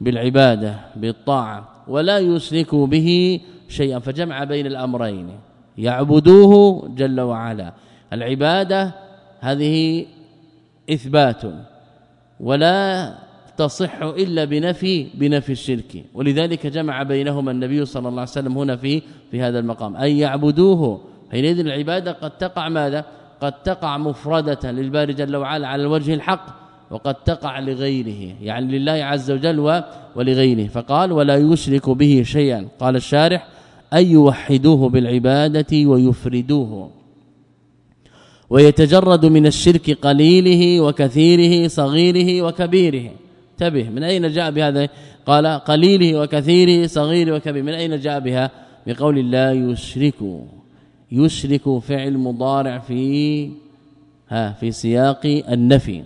بالعبادة بالطاعة ولا يشركوا به شيئا. فجمع بين الأمرين. يعبدوه جل وعلا. العبادة هذه إثبات. ولا تصح إلا بنفي بنفي الشرك. ولذلك جمع بينهما النبي صلى الله عليه وسلم هنا في في هذا المقام. أن يعبدوه. حينئذ العبادة قد تقع ماذا؟ قد تقع مفردة للباري جل وعلا على الوجه الحق وقد تقع لغيره يعني لله عز وجل ولغيره. فقال ولا يشرك به شيئا. قال الشارح أن يوحدوه بالعبادة ويفردوه. ويتجرد من الشرك قليله وكثيره صغيره وكبيره. انتبه من أين جاء بهذا؟ قال قليله وكثيره صغيره وكبيره من أين جاء بها؟ بقول الله يشرك يشرك فعل مضارع في ها في سياق النفي.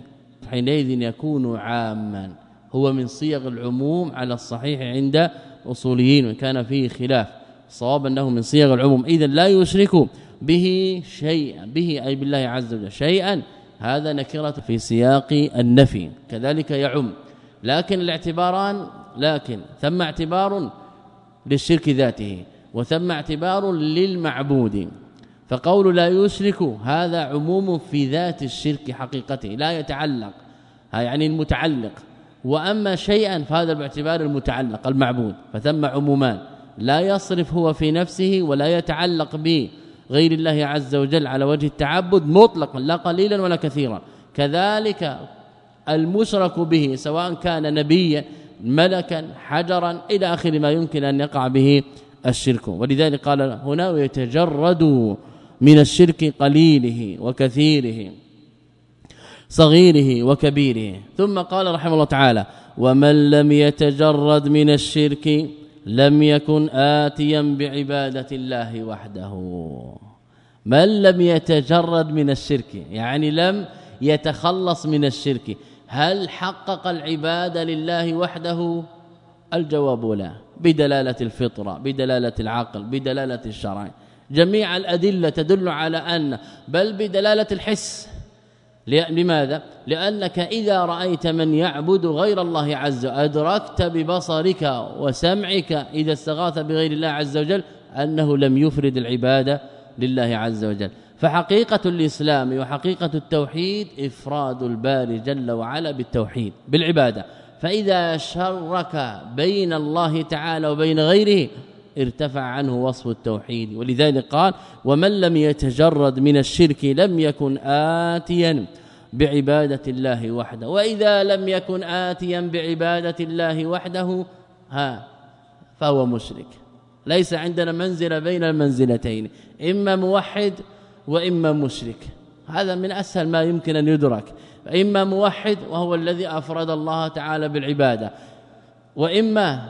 حينئذ يكون عاما. هو من صيغ العموم على الصحيح عند أصوليين وإن كان فيه خلاف. صواب أنه من صيغ العموم. اذا لا يشرك به شيئا به أي بالله عز وجل شيئا. هذا نكرة في سياق النفي. كذلك يعم. لكن الاعتباران لكن ثم اعتبار للشرك ذاته وثم اعتبار للمعبود. فقول لا يشرك هذا عموم في ذات الشرك حقيقته لا يتعلق يعني المتعلق. وأما شيئا فهذا باعتبار المتعلق المعبود. فثم عمومان لا يصرف هو في نفسه ولا يتعلق به غير الله عز وجل على وجه التعبد مطلقا لا قليلا ولا كثيرا. كذلك المشرك به سواء كان نبيا ملكا حجرا إلى آخر ما يمكن أن يقع به الشرك. ولذلك قال هنا ويتجرد من الشرك قليله وكثيره صغيره وكبيره. ثم قال رحمه الله تعالى ومن لم يتجرد من الشرك لم يكن آتيا بعبادة الله وحده. من لم يتجرد من الشرك يعني لم يتخلص من الشرك. هل حقق العباده لله وحده؟ الجواب لا. بدلالة الفطرة بدلالة العقل بدلالة الشرع. جميع الأدلة تدل على أن بل بدلالة الحس. لماذا؟ لأنك إذا رأيت من يعبد غير الله عز وجل أدركت ببصرك وسمعك إذا استغاث بغير الله عز وجل أنه لم يفرد العبادة لله عز وجل. فحقيقة الإسلام وحقيقة التوحيد إفراد الباري جل وعلا بالتوحيد بالعبادة. فإذا شرك بين الله تعالى وبين غيره ارتفع عنه وصف التوحيد. ولذلك قال ومن لم يتجرد من الشرك لم يكن آتيا بعبادة الله وحده. وإذا لم يكن آتيا بعبادة الله وحده ها فهو مشرك. ليس عندنا منزلة بين المنزلتين. إما موحد وإما مشرك. هذا من أسهل ما يمكن أن يدرك. اما موحد وهو الذي أفرد الله تعالى بالعبادة. وإما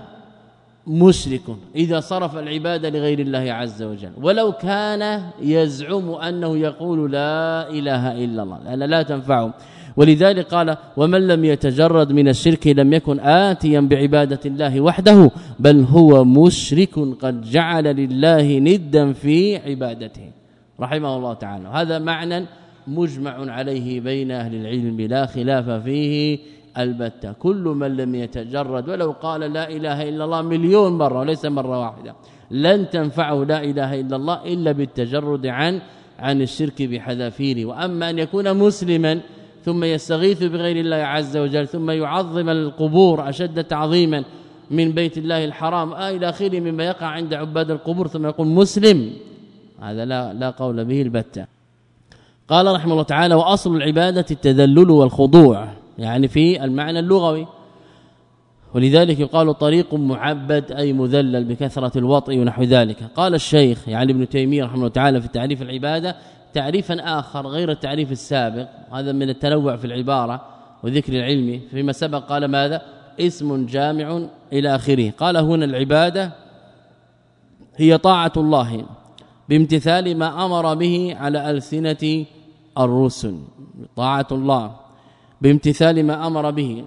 مشرك إذا صرف العبادة لغير الله عز وجل. ولو كان يزعم أنه يقول لا إله إلا الله لأن لا تنفعه. ولذلك قال ومن لم يتجرد من الشرك لم يكن آتيا بعبادة الله وحده بل هو مشرك قد جعل لله ندا في عبادته. رحمه الله تعالى. هذا معنى مجمع عليه بين أهل العلم لا خلاف فيه البتة. كل من لم يتجرد ولو قال لا إله إلا الله مليون مرة وليس مرة واحدة لن تنفعه لا إله إلا الله إلا بالتجرد عن عن الشرك بحذافيره. وأما أن يكون مسلما ثم يستغيث بغير الله عز وجل ثم يعظم القبور أشد تعظيما من بيت الله الحرام آه إلى آخره مما يقع عند عباد القبور ثم يقول مسلم. هذا لا لا قول به البتة. قال رحمه الله تعالى وأصل العبادة التذلل والخضوع يعني في المعنى اللغوي. ولذلك يقال طريق معبد أي مذلل بكثرة الوطء ونحو ذلك. قال الشيخ يعني ابن تيمية رحمه الله تعالى في تعريف العبادة تعريفا آخر غير التعريف السابق. هذا من التنوع في العبارة وذكر العلم. فيما سبق قال ماذا؟ اسم جامع إلى آخره. قال هنا العبادة هي طاعة الله. بامتثال ما أمر به على ألسنة الرسل. طاعة الله. بامتثال ما أمر به.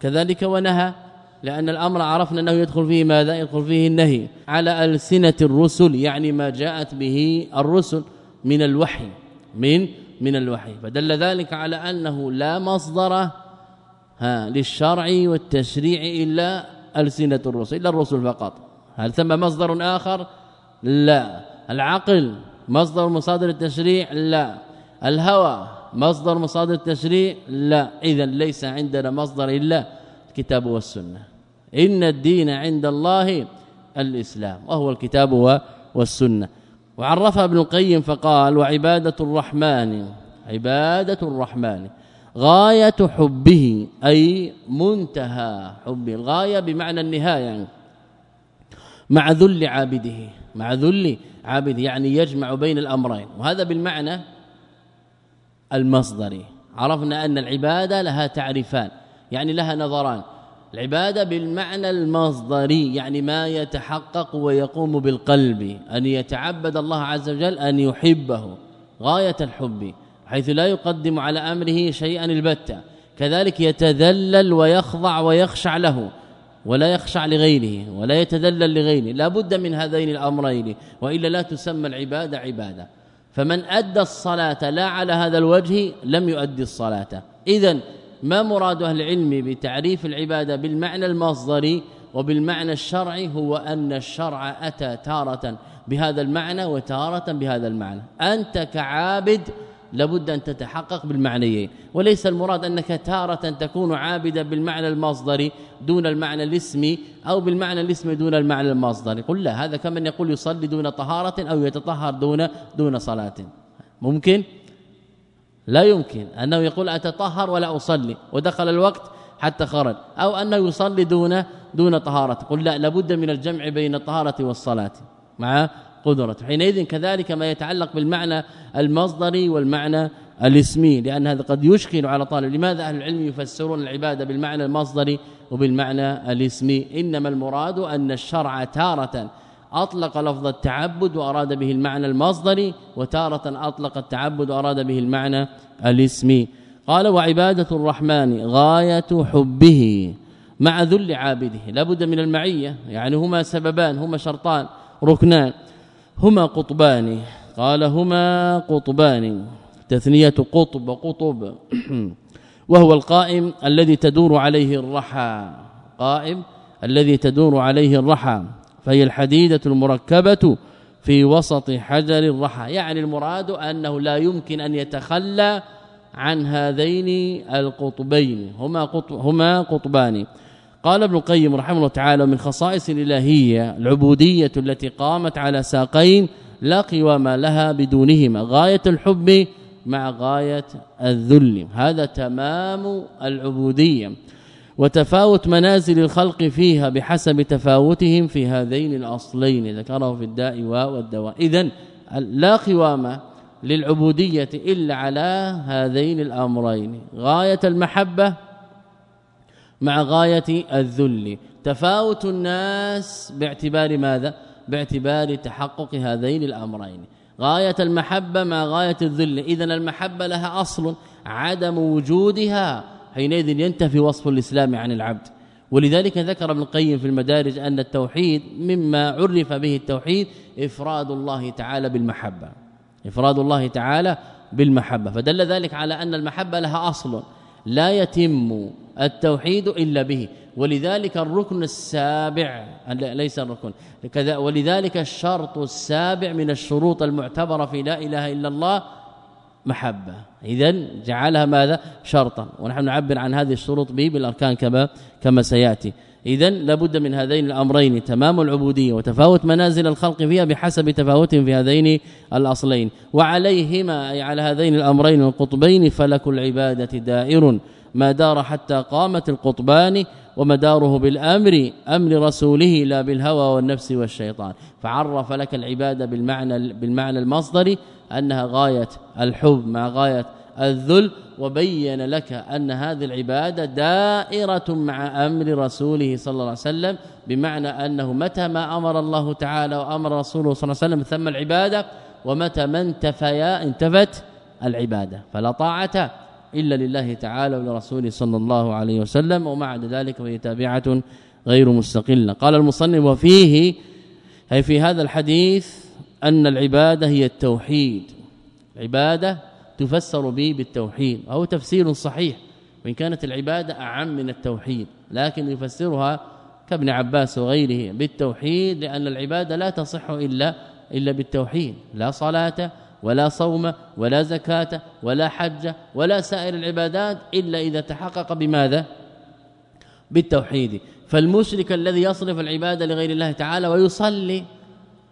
كذلك ونهى لأن الأمر عرفنا أنه يدخل فيه ماذا؟ يدخل فيه النهي على ألسنة الرسل يعني ما جاءت به الرسل من الوحي من من الوحي. فدل ذلك على أنه لا مصدر ها للشرع والتشريع إلا ألسنة الرسل إلا الرسل فقط. هل ثم مصدر آخر؟ لا. العقل مصدر مصادر التشريع لا. الهوى مصدر مصادر التشريع لا. اذا ليس عندنا مصدر إلا الكتاب والسنة. إن الدين عند الله الإسلام وهو الكتاب والسنة. وعرفها ابن القيم فقال وعبادة الرحمن عبادة الرحمن غاية حبه أي منتهى حبه. الغاية بمعنى النهاية. يعني مع ذل عابده مع ذل عابد يعني يجمع بين الأمرين. وهذا بالمعنى المصدري. عرفنا أن العبادة لها تعريفان يعني لها نظران. العبادة بالمعنى المصدري يعني ما يتحقق ويقوم بالقلب أن يتعبد الله عز وجل أن يحبه غاية الحب حيث لا يقدم على أمره شيئا البتة. كذلك يتذلل ويخضع ويخشع له. ولا يخشع لغيره ولا يتذلل لغيره لا بد من هذين الأمرين وإلا لا تسمى العباده عبادة. فمن أدى الصلاة لا على هذا الوجه لم يؤدي الصلاة. اذا ما مراد أهل العلم بتعريف العبادة بالمعنى المصدري وبالمعنى الشرعي هو أن الشرع أتى تارة بهذا المعنى وتارة بهذا المعنى. أنت كعابد لابد أن تتحقق بالمعنيين. وليس المراد أنك تارة تكون عابدا بالمعنى المصدري دون المعنى الاسمي أو بالمعنى الاسمي دون المعنى المصدري. قل لا هذا كمن يقول يصلي دون طهارة أو يتطهر دون دون صلاة. ممكن؟ لا يمكن. أنه يقول أتطهر ولا أصلي ودخل الوقت حتى خرج. أو أنه يصلي دون دون طهارة. قل لا لابد من الجمع بين الطهارة والصلاة. مع قدرة حينئذ كذلك ما يتعلق بالمعنى المصدري والمعنى الاسمي لأن هذا قد يشكل على طالب. لماذا أهل العلم يفسرون العبادة بالمعنى المصدري وبالمعنى الاسمي؟ إنما المراد أن الشرع تارة أطلق لفظ التعبد وأراد به المعنى المصدري وتارة أطلق التعبد وأراد به المعنى الاسمي. قال وعبادة الرحمن غاية حبه مع ذل عابده. لابد من المعية يعني هما سببان هما شرطان ركنان. هما قطبان. قال هما قطبان. تثنية قطب قطب. [clears throat] وهو القائم الذي تدور عليه الرحى. قائم الذي تدور عليه الرحى. فهي الحديدة المركبة في وسط حجر الرحى. يعني المراد أنه لا يمكن أن يتخلى عن هذين القطبين. هما قطب هما قطبان. قال ابن القيم رحمه الله تعالى من خصائص الإلهية العبودية التي قامت على ساقين لا قوام لها بدونهما غاية الحب مع غاية الذل. هذا تمام العبودية. وتفاوت منازل الخلق فيها بحسب تفاوتهم في هذين الأصلين. ذكره في الداء والدواء. اذا لا قوام للعبودية إلا على هذين الأمرين. غاية المحبة مع غاية الذل. تفاوت الناس باعتبار ماذا؟ باعتبار تحقق هذين الأمرين. غاية المحبة مع غاية الذل. اذا المحبة لها أصل عدم وجودها. حينئذ ينتفي وصف الإسلام عن العبد. ولذلك ذكر ابن القيم في المدارج أن التوحيد مما عرف به التوحيد إفراد الله تعالى بالمحبة. إفراد الله تعالى بالمحبة. فدل ذلك على أن المحبة لها أصل. لا يتم التوحيد إلا به. ولذلك الركن السابع ليس الركن. كذا ولذلك الشرط السابع من الشروط المعتبرة في لا إله إلا الله محبة. اذا جعلها ماذا؟ شرطا. ونحن نعبر عن هذه الشروط به بالأركان كما كما سيأتي. اذا لابد من هذين الأمرين تمام العبودية وتفاوت منازل الخلق فيها بحسب تفاوتهم في هذين الأصلين. وعليهما أي على هذين الأمرين القطبين فلك العبادة دائر. ما دار حتى قامت القطبان ومداره بالأمر أمر رسوله لا بالهوى والنفس والشيطان. فعرف لك العباده بالمعنى بالمعنى المصدري أنها غاية الحب مع غاية الذل وبين لك أن هذه العبادة دائرة مع أمر رسوله صلى الله عليه وسلم بمعنى أنه متى ما أمر الله تعالى وأمر رسوله صلى الله عليه وسلم ثم العبادة ومتى ما انتفيا انتفت العبادة. فلا طاعة إلا لله تعالى ولرسوله صلى الله عليه وسلم ومع ذلك فهي تابعة غير مستقلة. قال المصنف وفيه أي في هذا الحديث أن العبادة هي التوحيد. عبادة تفسر به بالتوحيد أو تفسير صحيح وإن كانت العبادة أعم من التوحيد لكن يفسرها كابن عباس وغيره بالتوحيد لأن العبادة لا تصح إلا إلا بالتوحيد لا صلاة ولا صوم ولا زكاة ولا حج ولا سائر العبادات إلا إذا تحقق بماذا؟ بالتوحيد. فالمشرك الذي يصرف العبادة لغير الله تعالى ويصلي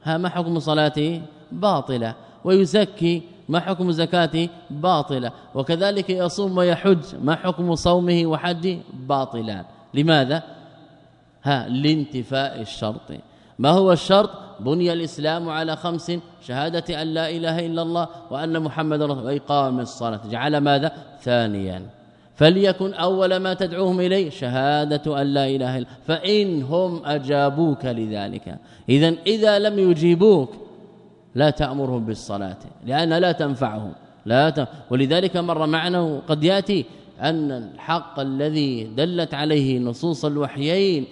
ها ما حكم صلاته؟ باطلة. ويزكي ما حكم زكاته؟ باطلة. وكذلك يصوم ويحج ما حكم صومه وحجه؟ باطلان لماذا؟ ها لانتفاء الشرط. ما هو الشرط؟ بني الإسلام على خمس شهادة أن لا إله إلا الله وأن محمد رسول وإقام الصلاة. جعل ماذا؟ ثانيا. فليكن أول ما تدعوهم إليه شهادة أن لا إله إلا فإن هم أجابوك لذلك. إذا إذا لم يجيبوك لا تأمرهم بالصلاة لأن لا تنفعهم. لا ت... ولذلك مر معنا قد يأتي أن الحق الذي دلت عليه نصوص الوحيين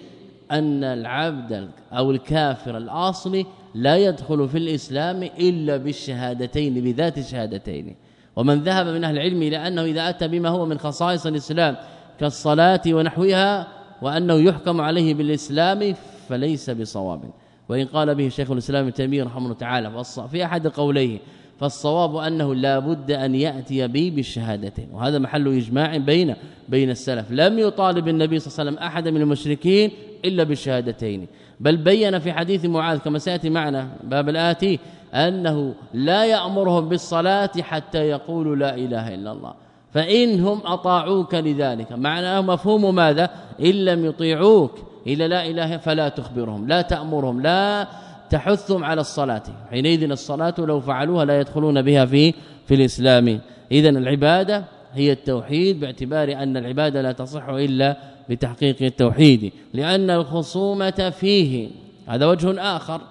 أن العبد أو الكافر الاصلي لا يدخل في الإسلام إلا بالشهادتين بذات الشهادتين. ومن ذهب من أهل العلم إلى أنه إذا أتى بما هو من خصائص الإسلام كالصلاة ونحوها وأنه يحكم عليه بالإسلام فليس بصواب. وإن قال به شيخ الإسلام ابن تيمية رحمه الله تعالى في أحد قوليه فالصواب أنه لا بد أن يأتي به بالشهادتين وهذا محل إجماع بين بين السلف. لم يطالب النبي صلى الله عليه وسلم أحد من المشركين إلا بالشهادتين. بل بين في حديث معاذ كما سيأتي معنا باب الآتي أنه لا يأمرهم بالصلاة حتى يقولوا لا إله إلا الله. فانهم أطاعوك لذلك. معناه مفهوم ماذا؟ إن لم يطيعوك إلى لا إله فلا تخبرهم لا تأمرهم لا تحثهم على الصلاة. حينئذ الصلاة لو فعلوها لا يدخلون بها في في الإسلام. اذا العبادة هي التوحيد باعتبار أن العبادة لا تصح إلا بتحقيق التوحيد. لأن الخصومة فيه هذا وجه آخر.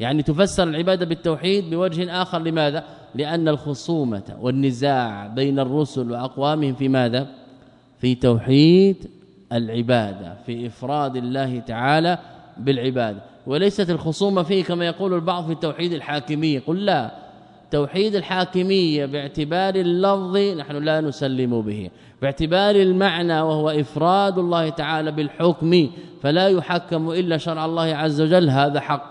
يعني تفسر العبادة بالتوحيد بوجه آخر لماذا؟ لأن الخصومة والنزاع بين الرسل وأقوامهم في ماذا؟ في توحيد العبادة في إفراد الله تعالى بالعبادة. وليست الخصومه فيه كما يقول البعض في التوحيد الحاكمية. قل لا. توحيد الحاكمية باعتبار اللفظ نحن لا نسلم به. باعتبار المعنى وهو إفراد الله تعالى بالحكم فلا يحكم إلا شرع الله عز وجل هذا حق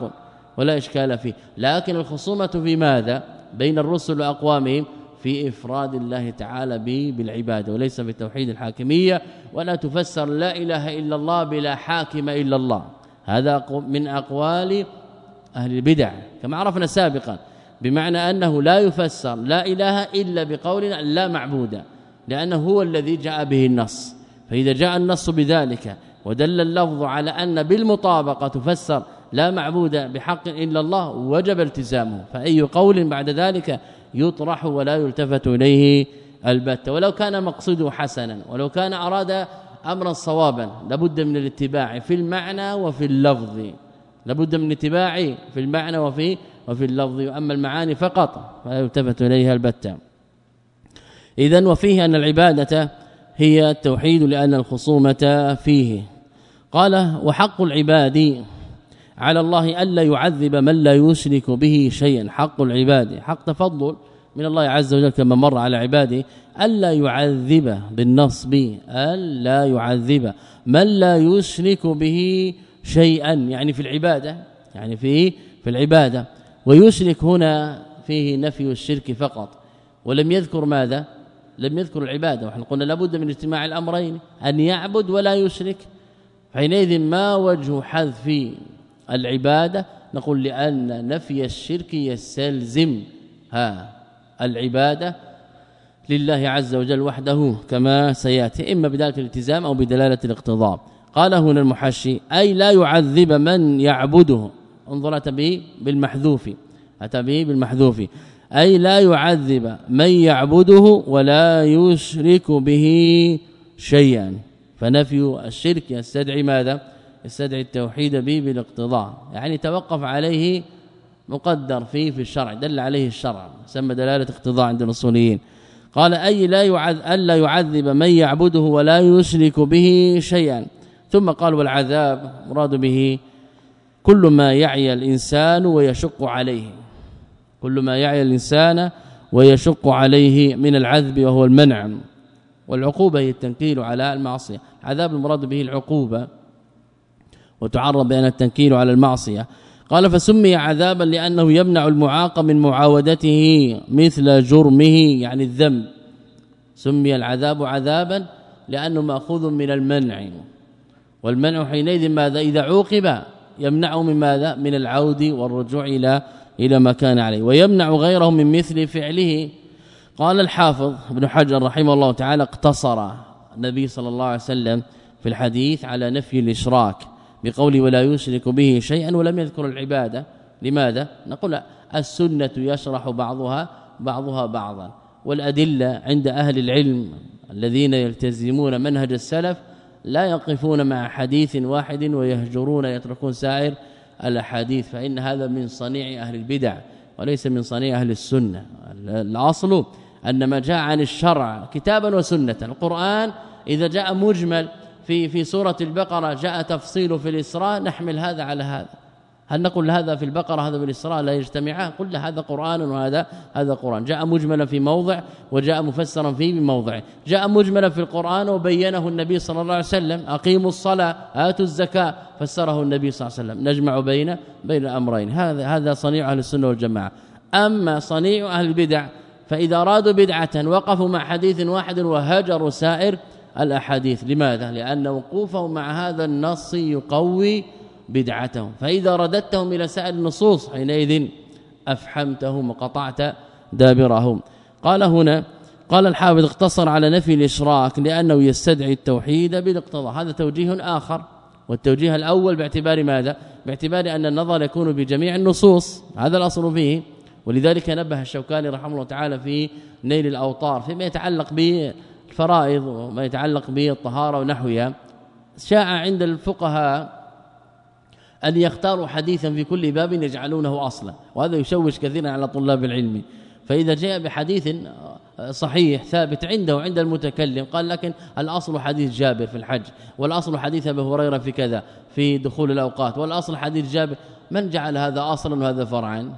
ولا إشكال فيه. لكن الخصومة في ماذا؟ بين الرسل وأقوامهم في إفراد الله تعالى بالعبادة وليس بالتوحيد الحاكمية. ولا تفسر لا إله إلا الله بلا حاكم إلا الله. هذا من أقوال أهل البدع كما عرفنا سابقا بمعنى أنه لا يفسر لا إله إلا بقولنا لا معبود لأنه هو الذي جاء به النص. فإذا جاء النص بذلك ودل اللفظ على أن بالمطابقة تفسر لا معبود بحق إلا الله وجب التزامه. فأي قول بعد ذلك يطرح ولا يلتفت إليه البتة ولو كان مقصده حسنا ولو كان أراد أمرا صوابا لابد من الاتباع في المعنى وفي اللفظ. لابد من الاتباع في المعنى وفي وفي اللفظ. واما المعاني فقط فلا يلتفت إليها البتة. اذا وفيه أن العبادة هي التوحيد لأن الخصومة فيه. قال وحق العباد على الله ألا يعذب من لا يشرك به شيئا. حق العباد حق تفضل. من الله عز وجل كما مر على عباده ألا يعذب بالنصب ألا يعذب من لا يشرك به شيئا يعني في العبادة يعني في في العبادة. ويشرك هنا فيه نفي الشرك فقط. ولم يذكر ماذا؟ لم يذكر العبادة. ونحن قلنا لابد من اجتماع الأمرين أن يعبد ولا يشرك. حينئذ ما وجه حذف العبادة؟ نقول لأن نفي الشرك يستلزم. ها. العبادة لله عز وجل وحده كما سيأتي إما بدلاله الالتزام أو بدلالة الاقتضاء. قال هنا المحشي أي لا يعذب من يعبده. انظر به بالمحذوف. أتى به بالمحذوف. أي لا يعذب من يعبده ولا يشرك به شيئا. فنفي الشرك يستدعي ماذا؟ يستدعي التوحيد به بالاقتضاء. يعني توقف عليه مقدر فيه في الشرع دل عليه الشرع سمى دلالة اقتضاء عند الأصوليين. قال أي لا يعذب الا يعذب من يعبده ولا يشرك به شيئا. ثم قال والعذاب مراد به كل ما يعي الإنسان ويشق عليه. كل ما يعي الإنسان ويشق عليه من العذب وهو المنع. والعقوبة هي التنكيل على المعصية. عذاب المراد به العقوبة وتعرب بأن التنكيل على المعصية. قال فسمي عذابا لأنه يمنع المعاق من معاودته مثل جرمه يعني الذنب سمي العذاب عذابا لأنه مأخوذ من المنع. والمنع حينئذ ماذا؟ إذا عوقب يمنعه من ماذا؟ من العود والرجوع إلى إلى ما كان عليه. ويمنع غيره من مثل فعله. قال الحافظ ابن حجر رحمه الله تعالى اقتصر النبي صلى الله عليه وسلم في الحديث على نفي الإشراك. بقول ولا يشرك به شيئا ولم يذكر العبادة. لماذا؟ نقول السنة يشرح بعضها بعضها بعضا. والأدلة عند أهل العلم الذين يلتزمون منهج السلف لا يقفون مع حديث واحد ويهجرون يتركون سائر الأحاديث فإن هذا من صنيع أهل البدع وليس من صنيع أهل السنة. الأصل أن ما جاء عن الشرع كتابا وسنة. القرآن إذا جاء مجمل في في سورة البقرة جاء تفصيل في الإسراء نحمل هذا على هذا. هل نقول هذا في البقرة هذا في الإسراء؟ لا يجتمعان. قل هذا قرآن وهذا هذا قرآن. جاء مجملا في موضع وجاء مفسرا فيه بموضع جاء مجملا في القرآن وبينه النبي صلى الله عليه وسلم. أقيموا الصلاة آتوا الزكاة فسره النبي صلى الله عليه وسلم. نجمع بين بين الأمرين. هذا هذا صنيع أهل السنة والجماعة. أما صنيع أهل البدع فإذا أرادوا بدعة وقفوا مع حديث واحد وهجروا سائر الأحاديث. لماذا؟ لأن وقوفهم مع هذا النص يقوي بدعتهم. فإذا رددتهم إلى سائر النصوص حينئذ أفحمتهم وقطعت دابرهم. قال هنا قال الحافظ اقتصر على نفي الإشراك لأنه يستدعي التوحيد بالاقتضاء. هذا توجيه آخر. والتوجيه الأول باعتبار ماذا؟ باعتبار أن النظر يكون بجميع النصوص. هذا الأصل فيه. ولذلك نبه الشوكاني رحمه الله تعالى في نيل الأوطار فيما يتعلق بالفرائض وما يتعلق بالطهارة ونحوها شاع عند الفقهاء أن يختاروا حديثا في كل باب يجعلونه أصلا وهذا يشوش كثيرا على طلاب العلم. فإذا جاء بحديث صحيح ثابت عنده عند المتكلم قال لكن الأصل حديث جابر في الحج والأصل حديث أبي هريرة في كذا في دخول الأوقات والأصل حديث جابر من جعل هذا أصلا وهذا فرعا؟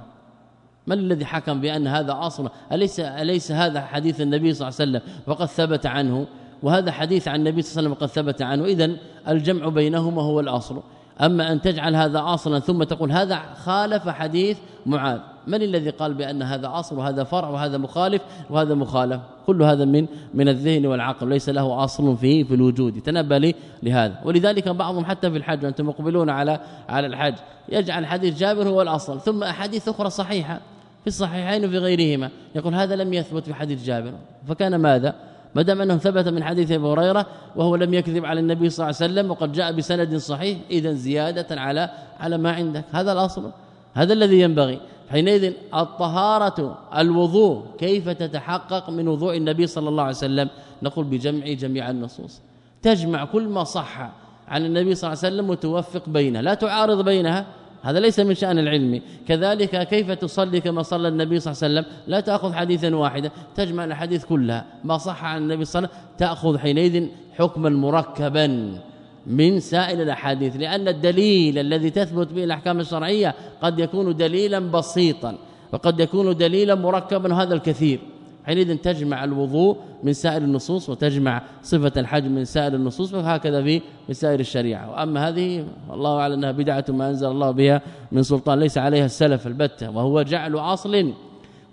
من الذي حكم بأن هذا أصل؟ اليس أليس هذا حديث النبي صلى الله عليه وسلم وقد ثبت عنه؟ وهذا حديث عن النبي صلى الله عليه وسلم وقد ثبت عنه. اذا الجمع بينهما هو الأصل. أما أن تجعل هذا أصلا ثم تقول هذا خالف حديث معاذ. من الذي قال بأن هذا أصل وهذا فرع وهذا مخالف وهذا مخالف؟ كل هذا من من الذهن والعقل. ليس له أصل في في الوجود. تنبه لي لهذا. ولذلك بعضهم حتى في الحج وأنتم مقبلون على على الحج يجعل حديث جابر هو الأصل ثم أحاديث أخرى صحيحة. في الصحيحين وفي غيرهما. يقول هذا لم يثبت في حديث جابر. فكان ماذا؟ ما دام أنه ثبت من حديث أبي هريرة وهو لم يكذب على النبي صلى الله عليه وسلم وقد جاء بسند صحيح اذا زيادة على على ما عندك. هذا الأصل. هذا الذي ينبغي. حينئذ الطهارة الوضوء كيف تتحقق من وضوء النبي صلى الله عليه وسلم؟ نقول بجمع جميع النصوص. تجمع كل ما صح عن النبي صلى الله عليه وسلم وتوفق بينها لا تعارض بينها. هذا ليس من شأن العلم. كذلك كيف تصلي كما صلى النبي صلى الله عليه وسلم؟ لا تأخذ حديثا واحدا. تجمع الأحاديث كلها. ما صح عن النبي صلى الله عليه وسلم؟ تأخذ حينئذ حكما مركبا من سائر الأحاديث لأن الدليل الذي تثبت به الأحكام الشرعية قد يكون دليلا بسيطا وقد يكون دليلا مركبا هذا الكثير. حينئذ تجمع الوضوء من سائر النصوص وتجمع صفة الحج من سائر النصوص وهكذا في سائر الشريعة. وأما هذه الله أعلم أنها بدعة ما أنزل الله بها من سلطان ليس عليها السلف البتة وهو جعل أصل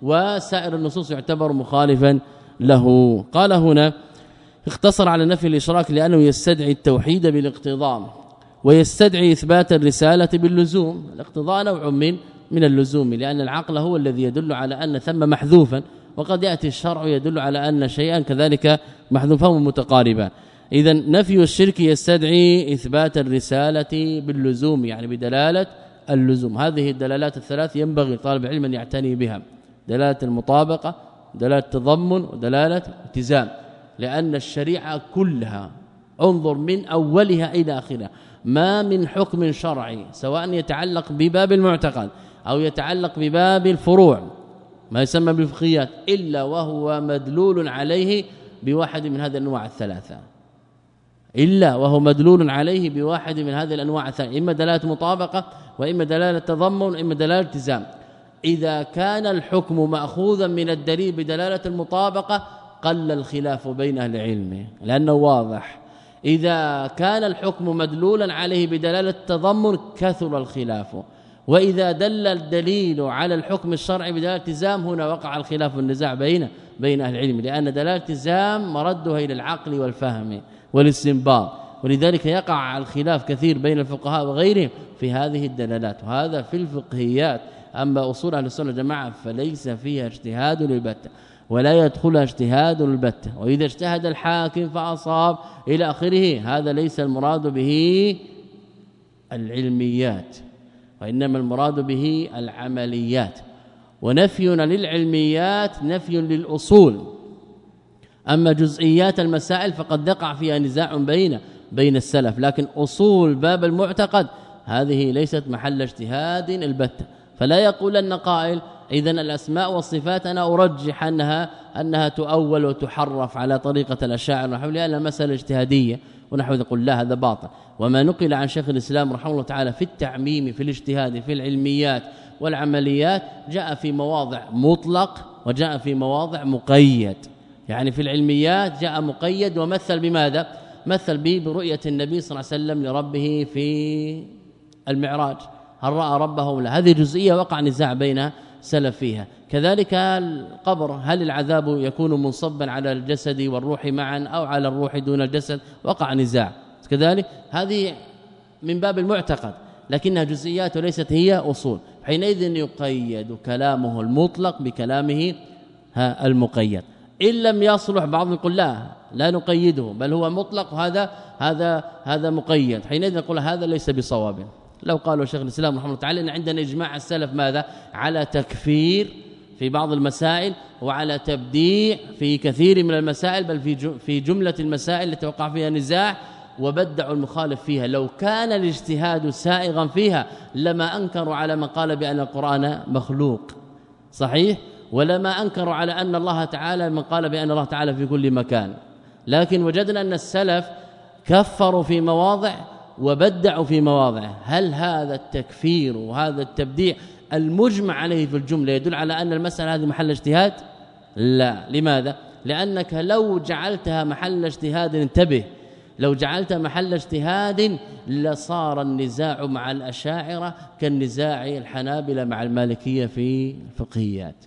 وسائر النصوص يعتبر مخالفا له. قال هنا اختصر على نفي الإشراك لأنه يستدعي التوحيد بالاقتضاء ويستدعي إثبات الرسالة باللزوم. الاقتضاء نوع من من اللزوم لأن العقل هو الذي يدل على أن ثم محذوفا وقد يأتي الشرع يدل على أن شيئا كذلك محذوفان متقاربان اذا نفي الشرك يستدعي إثبات الرسالة باللزوم يعني بدلالة اللزوم. هذه الدلالات الثلاث ينبغي طالب العلم أن يعتني بها. دلالة المطابقة دلالة التضمن ودلالة التزام لأن الشريعة كلها انظر من أولها إلى آخرها. ما من حكم شرعي سواء يتعلق بباب المعتقد أو يتعلق بباب الفروع ما يسمى بالفقهيات إلا وهو مدلول عليه بواحد من هذه الأنواع الثلاثة. إلا وهو مدلول عليه بواحد من هذه الأنواع الثلاثة إما دلالة مطابقة وإما دلالة تضمن وإما دلالة التزام. إذا كان الحكم مأخوذا من الدليل بدلالة المطابقة قل الخلاف بين أهل العلم لأنه واضح. إذا كان الحكم مدلولا عليه بدلالة التضمن كثر الخلاف. وإذا دل الدليل على الحكم الشرعي بدلالة التزام هنا وقع الخلاف والنزاع بين بين أهل العلم لأن دلالة التزام مردها إلى العقل والفهم والاستنباط. ولذلك يقع الخلاف كثير بين الفقهاء وغيرهم في هذه الدلالات. وهذا في الفقهيات. أما أصول أهل السنة والجماعة فليس فيها اجتهاد البتة ولا يدخلها اجتهاد البتة وإذا اجتهد الحاكم فأصاب إلى آخره هذا ليس المراد به العلميات. وإنما المراد به العمليات. ونفينا للعلميات نفي للأصول. أما جزئيات المسائل فقد يقع فيها نزاع بين بين السلف. لكن أصول باب المعتقد هذه ليست محل اجتهاد البتة فلا يقول ان قائل اذا الأسماء والصفات أنا أرجح أنها أنها تؤول وتحرف على طريقة الاشاعره وحول لأن مسألة اجتهادية. ونحو يقول لا هذا باطل. وما نقل عن شيخ الإسلام رحمه الله تعالى في التعميم في الاجتهاد في العلميات والعمليات جاء في مواضع مطلق وجاء في مواضع مقيد. يعني في العلميات جاء مقيد ومثل بماذا؟ مثل به برؤية النبي صلى الله عليه وسلم لربه في المعراج. هل رأى ربه لا هذه جزئية وقع نزاع بين سلف فيها. كذلك القبر هل العذاب يكون منصبا على الجسد والروح معا أو على الروح دون الجسد؟ وقع نزاع. كذلك هذه من باب المعتقد لكنها جزئيات وليست هي أصول. حينئذ يقيد كلامه المطلق بكلامه المقيد. إن لم يصلح بعض يقول لا لا نقيده بل هو مطلق وهذا هذا هذا مقيد. حينئذ نقول هذا ليس بصواب. لو قالوا شيخ الإسلام رحمه الله تعالى إن عندنا إجماع السلف ماذا؟ على تكفير في بعض المسائل وعلى تبديع في كثير من المسائل بل في في جملة المسائل التي وقع فيها نزاع وبدعوا المخالف فيها. لو كان الاجتهاد سائغا فيها لما أنكروا على من قال بأن القرآن مخلوق. صحيح؟ ولما أنكروا على أن الله تعالى من قال بأن الله تعالى في كل مكان. لكن وجدنا أن السلف كفروا في مواضع وبدعوا في مواضع هل هذا التكفير وهذا التبديع المجمع عليه في الجملة يدل على أن المسألة هذه محل اجتهاد؟ لا. لماذا؟ لأنك لو جعلتها محل اجتهاد انتبه لو جعلت محل اجتهاد لصار النزاع مع الأشاعرة كالنزاع الحنابلة مع المالكية في الفقهيات.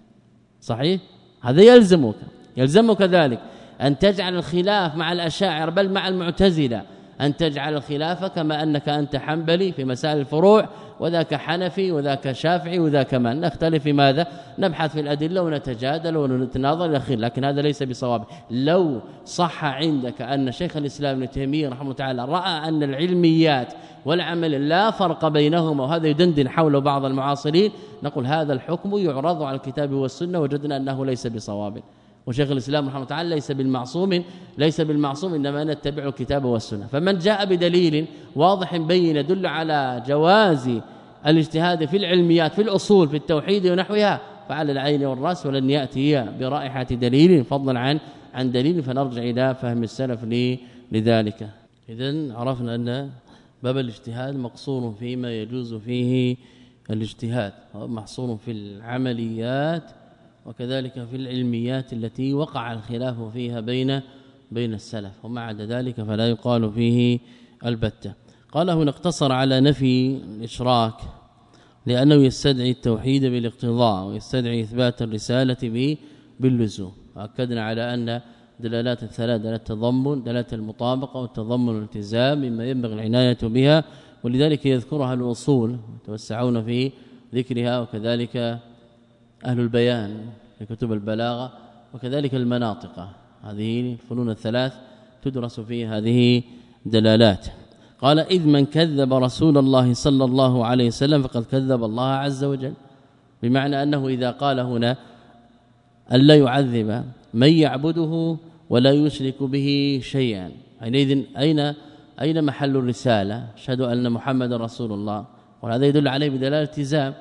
صحيح؟ هذا يلزمك. يلزمك ذلك. أن تجعل الخلاف مع الأشاعرة بل مع المعتزلة. أن تجعل الخلاف كما أنك أنت حنبلي في مسائل الفروع وذاك حنفي وذاك شافعي وذاك من. نختلف في ماذا؟ نبحث في الأدلة ونتجادل ونتناظر إلى آخره لكن هذا ليس بصواب. لو صح عندك أن شيخ الإسلام ابن تيمية رحمه الله تعالى رأى أن العلميات والعمل لا فرق بينهما وهذا يدندن حوله بعض المعاصرين نقول هذا الحكم يعرض على الكتاب والسنة وجدنا أنه ليس بصواب. وشيخ الإسلام رحمه الله ليس بالمعصوم ليس بالمعصوم إنما نتبع الكتاب والسنة. فمن جاء بدليل واضح بين يدل على جواز الاجتهاد في العلميات في الأصول في التوحيد ونحوها فعلى العين والرأس ولن يأتي برائحة دليل فضلا عن عن دليل. فنرجع إلى فهم السلف لذلك. اذا عرفنا أن باب الاجتهاد مقصور فيما يجوز فيه الاجتهاد محصور في العمليات وكذلك في العلميات التي وقع الخلاف فيها بين بين السلف وما عدا ذلك فلا يقال فيه البتة. قال هنا اقتصر على نفي الإشراك لأنه يستدعي التوحيد بالاقتضاء ويستدعي إثبات الرسالة باللزوم. أكدنا على أن دلالات الثلاث دلالة التضمن دلالة المطابقة والتضمن والالتزام مما ينبغي العناية بها ولذلك يذكرها الاصول يتوسعون في ذكرها وكذلك أهل البيان في كتب البلاغة وكذلك المناطق. هذه الفنون الثلاث تدرس في هذه دلالات قال إذ من كذب رسول الله صلى الله عليه وسلم فقد كذب الله عز وجل. بمعنى أنه إذا قال هنا الا يعذب من يعبده ولا يشرك به شيئا. حينئذ أين أين محل الرسالة؟ أشهد أن محمد رسول الله. وهذا يدل عليه بدلالة التزام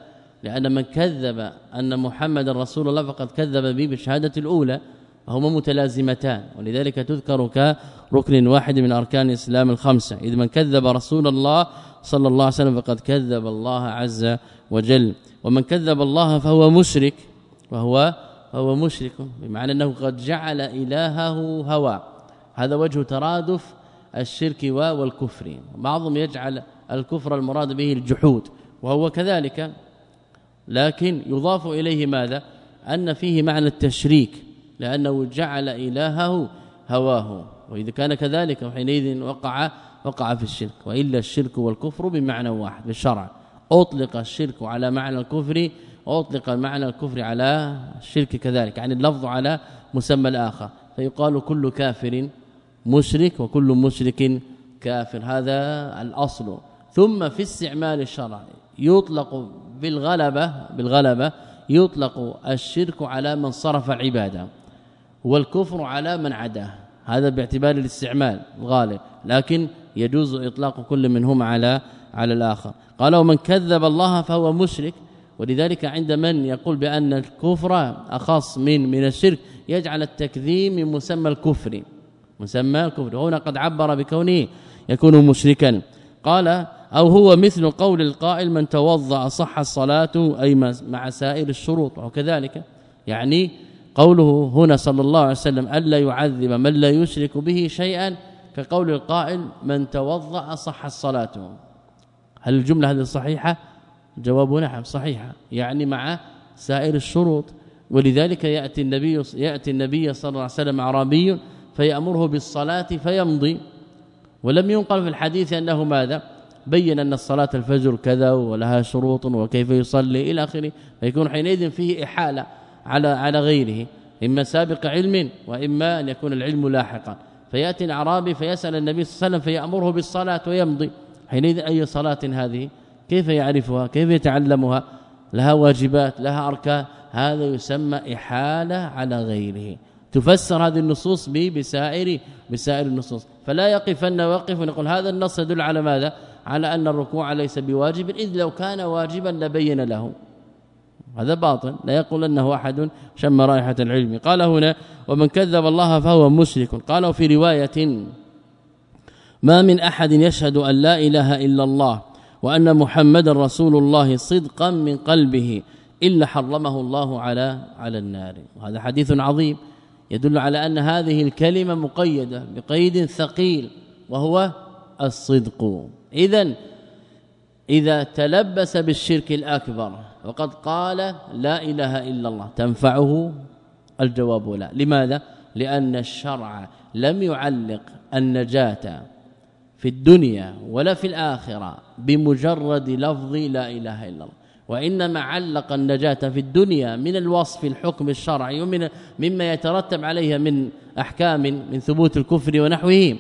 لأن من كذب أن محمد رسول الله فقد كذب به بالشهادة الأولى هما متلازمتان ولذلك تذكر كركن واحد من أركان الإسلام الخمسة. إذ من كذب رسول الله صلى الله عليه وسلم فقد كذب الله عز وجل. ومن كذب الله فهو مشرك وهو هو مشرك بمعنى أنه قد جعل إلهه هوى. هذا وجه ترادف الشرك والكفر. بعضهم يجعل الكفر المراد به الجحود وهو كذلك لكن يضاف إليه ماذا؟ أن فيه معنى التشريك لأنه جعل إلهه هواه. وإذا كان كذلك وحينئذ وقع وقع في الشرك. وإلا الشرك والكفر بمعنى واحد بالشرع أطلق الشرك على معنى الكفر وأطلق معنى الكفر على الشرك كذلك يعني اللفظ على مسمى الآخر. فيقال كل كافر مشرك وكل مشرك كافر. هذا الأصل. ثم في استعمال الشرع يطلق بالغلبة بالغلبة يطلق الشرك على من صرف العباده والكفر على من عداه. هذا باعتبار الاستعمال الغالب لكن يجوز إطلاق كل منهما على على الآخر. قال ومن كذب الله فهو مشرك. ولذلك عند من يقول بأن الكفر أخص من من الشرك يجعل التكذيب من مسمى الكفر مسمى كفر هنا قد عبر بكونه يكون مشركا. قال أو هو مثل قول القائل من توضع صح الصلاة أي مع سائر الشروط وكذلك يعني قوله هنا صلى الله عليه وسلم ألا يعذب من لا يشرك به شيئا كقول القائل من توضع صح الصلاة. هل الجملة هذه صحيحة؟ جواب نعم صحيحة. يعني مع سائر الشروط. ولذلك يأتي النبي يأتي النبي صلى الله عليه وسلم أعرابي فيأمره بالصلاة فيمضي. ولم ينقل في الحديث أنه ماذا؟ بين أن الصلاة الفجر كذا ولها شروط وكيف يصلي إلى آخره فيكون حينئذ فيه إحالة على على غيره إما سابق علم وإما أن يكون العلم لاحقا. فيأتي الأعرابي فيسأل النبي صلى الله عليه وسلم فيأمره بالصلاة ويمضي. حينئذ أي صلاة هذه؟ كيف يعرفها؟ كيف يتعلمها؟ لها واجبات لها أركان. هذا يسمى إحالة على غيره. تفسر هذه النصوص بسائر بسائر النصوص. فلا يقفن واقف. ونقول هذا النص يدل على ماذا؟ على أن الركوع ليس بواجب إذ لو كان واجبا لبين له. هذا باطل لا يقول أنه أحد شم رائحة العلم. قال هنا ومن كذب الله فهو مشرك. قال في رواية ما من أحد يشهد أن لا إله إلا الله وأن محمد رسول الله صدقا من قلبه إلا حرمه الله على على النار. وهذا حديث عظيم يدل على أن هذه الكلمة مقيدة بقيد ثقيل وهو الصدق. اذا إذا تلبس بالشرك الأكبر وقد قال لا إله إلا الله تنفعه الجواب لا. لماذا؟ لأن الشرع لم يعلق النجاة في الدنيا ولا في الآخرة بمجرد لفظ لا إله إلا الله. وإنما علق النجاة في الدنيا من الوصف الحكم الشرعي ومن مما يترتب عليها من أحكام من ثبوت الكفر ونحوه.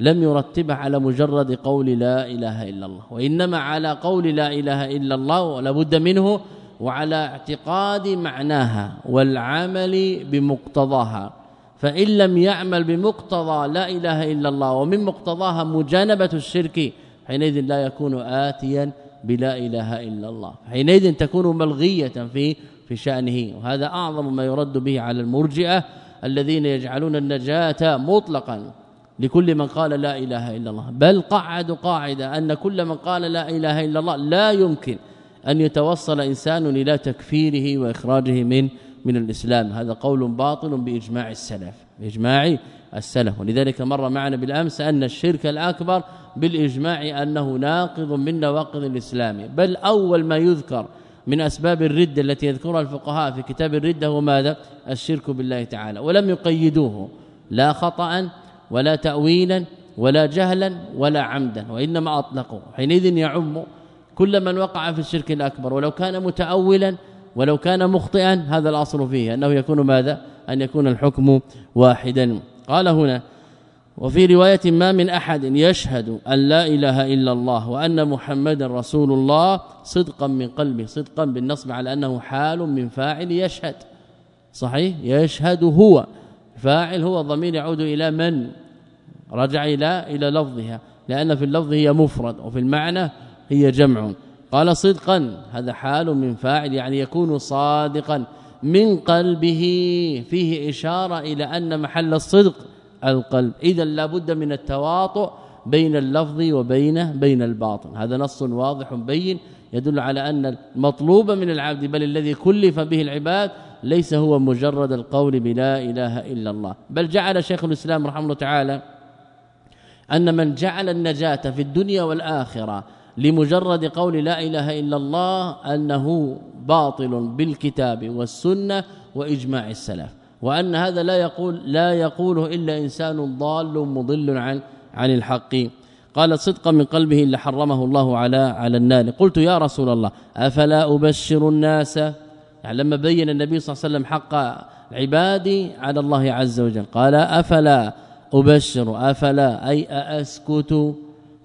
لم يرتبها على مجرد قول لا إله إلا الله وإنما على قول لا إله إلا الله ولا بد منه وعلى اعتقاد معناها والعمل بمقتضاها. فإن لم يعمل بمقتضى لا إله إلا الله ومن مقتضاها مجانبة الشرك حينئذ لا يكون آتيا بلا إله إلا الله حينئذ تكون ملغية في في شأنه. وهذا أعظم ما يرد به على المرجئة الذين يجعلون النجاة مطلقا. لكل من قال لا إله إلا الله. بل قعدوا قاعدة أن كل من قال لا إله إلا الله لا يمكن أن يتوصل إنسان إلى تكفيره وإخراجه من من الإسلام. هذا قول باطل بإجماع السلف بإجماع السلف. ولذلك مر معنا بالأمس أن الشرك الأكبر بالإجماع أنه ناقض من نواقض الإسلام. بل أول ما يذكر من أسباب الردة التي يذكرها الفقهاء في كتاب الردة هو ماذا؟ الشرك بالله تعالى. ولم يقيدوه لا خطأ ولا تأويلا ولا جهلا ولا عمدا وإنما اطلقوا حينئذ يعم كل من وقع في الشرك الأكبر. ولو كان متأولا ولو كان مخطئا هذا الأصل فيه أنه يكون ماذا؟ أن يكون الحكم واحدا. قال هنا وفي رواية ما من أحد يشهد أن لا إله إلا الله وأن محمدا رسول الله صدقا من قلبه صدقا بالنصب على أنه حال من فاعل يشهد. صحيح؟ يشهد هو. فاعل هو ضمير يعود إلى من؟ رجع إلى إلى لفظها لأن في اللفظ هي مفرد وفي المعنى هي جمع. قال صدقا هذا حال من فاعل يعني يكون صادقا. من قلبه فيه إشارة إلى أن محل الصدق القلب. اذا لابد من التواطؤ بين اللفظ وبين بين الباطن. هذا نص واضح بين يدل على أن المطلوب من العبد بل الذي كلف به العباد ليس هو مجرد القول بلا إله إلا الله. بل جعل شيخ الإسلام رحمه الله تعالى أن من جعل النجاة في الدنيا والآخرة لمجرد قول لا إله إلا الله أنه باطل بالكتاب والسنة وإجماع السلف. وأن هذا لا يقول لا يقوله إلا إنسان ضال مضل عن عن الحق. قال صدقا من قلبه الا حرمه الله على على النار. قلت يا رسول الله أفلا أبشر الناس يعني لما بين النبي صلى الله عليه وسلم حق عبادي على الله عز وجل قال أفلا أبشر أفلا أي اسكت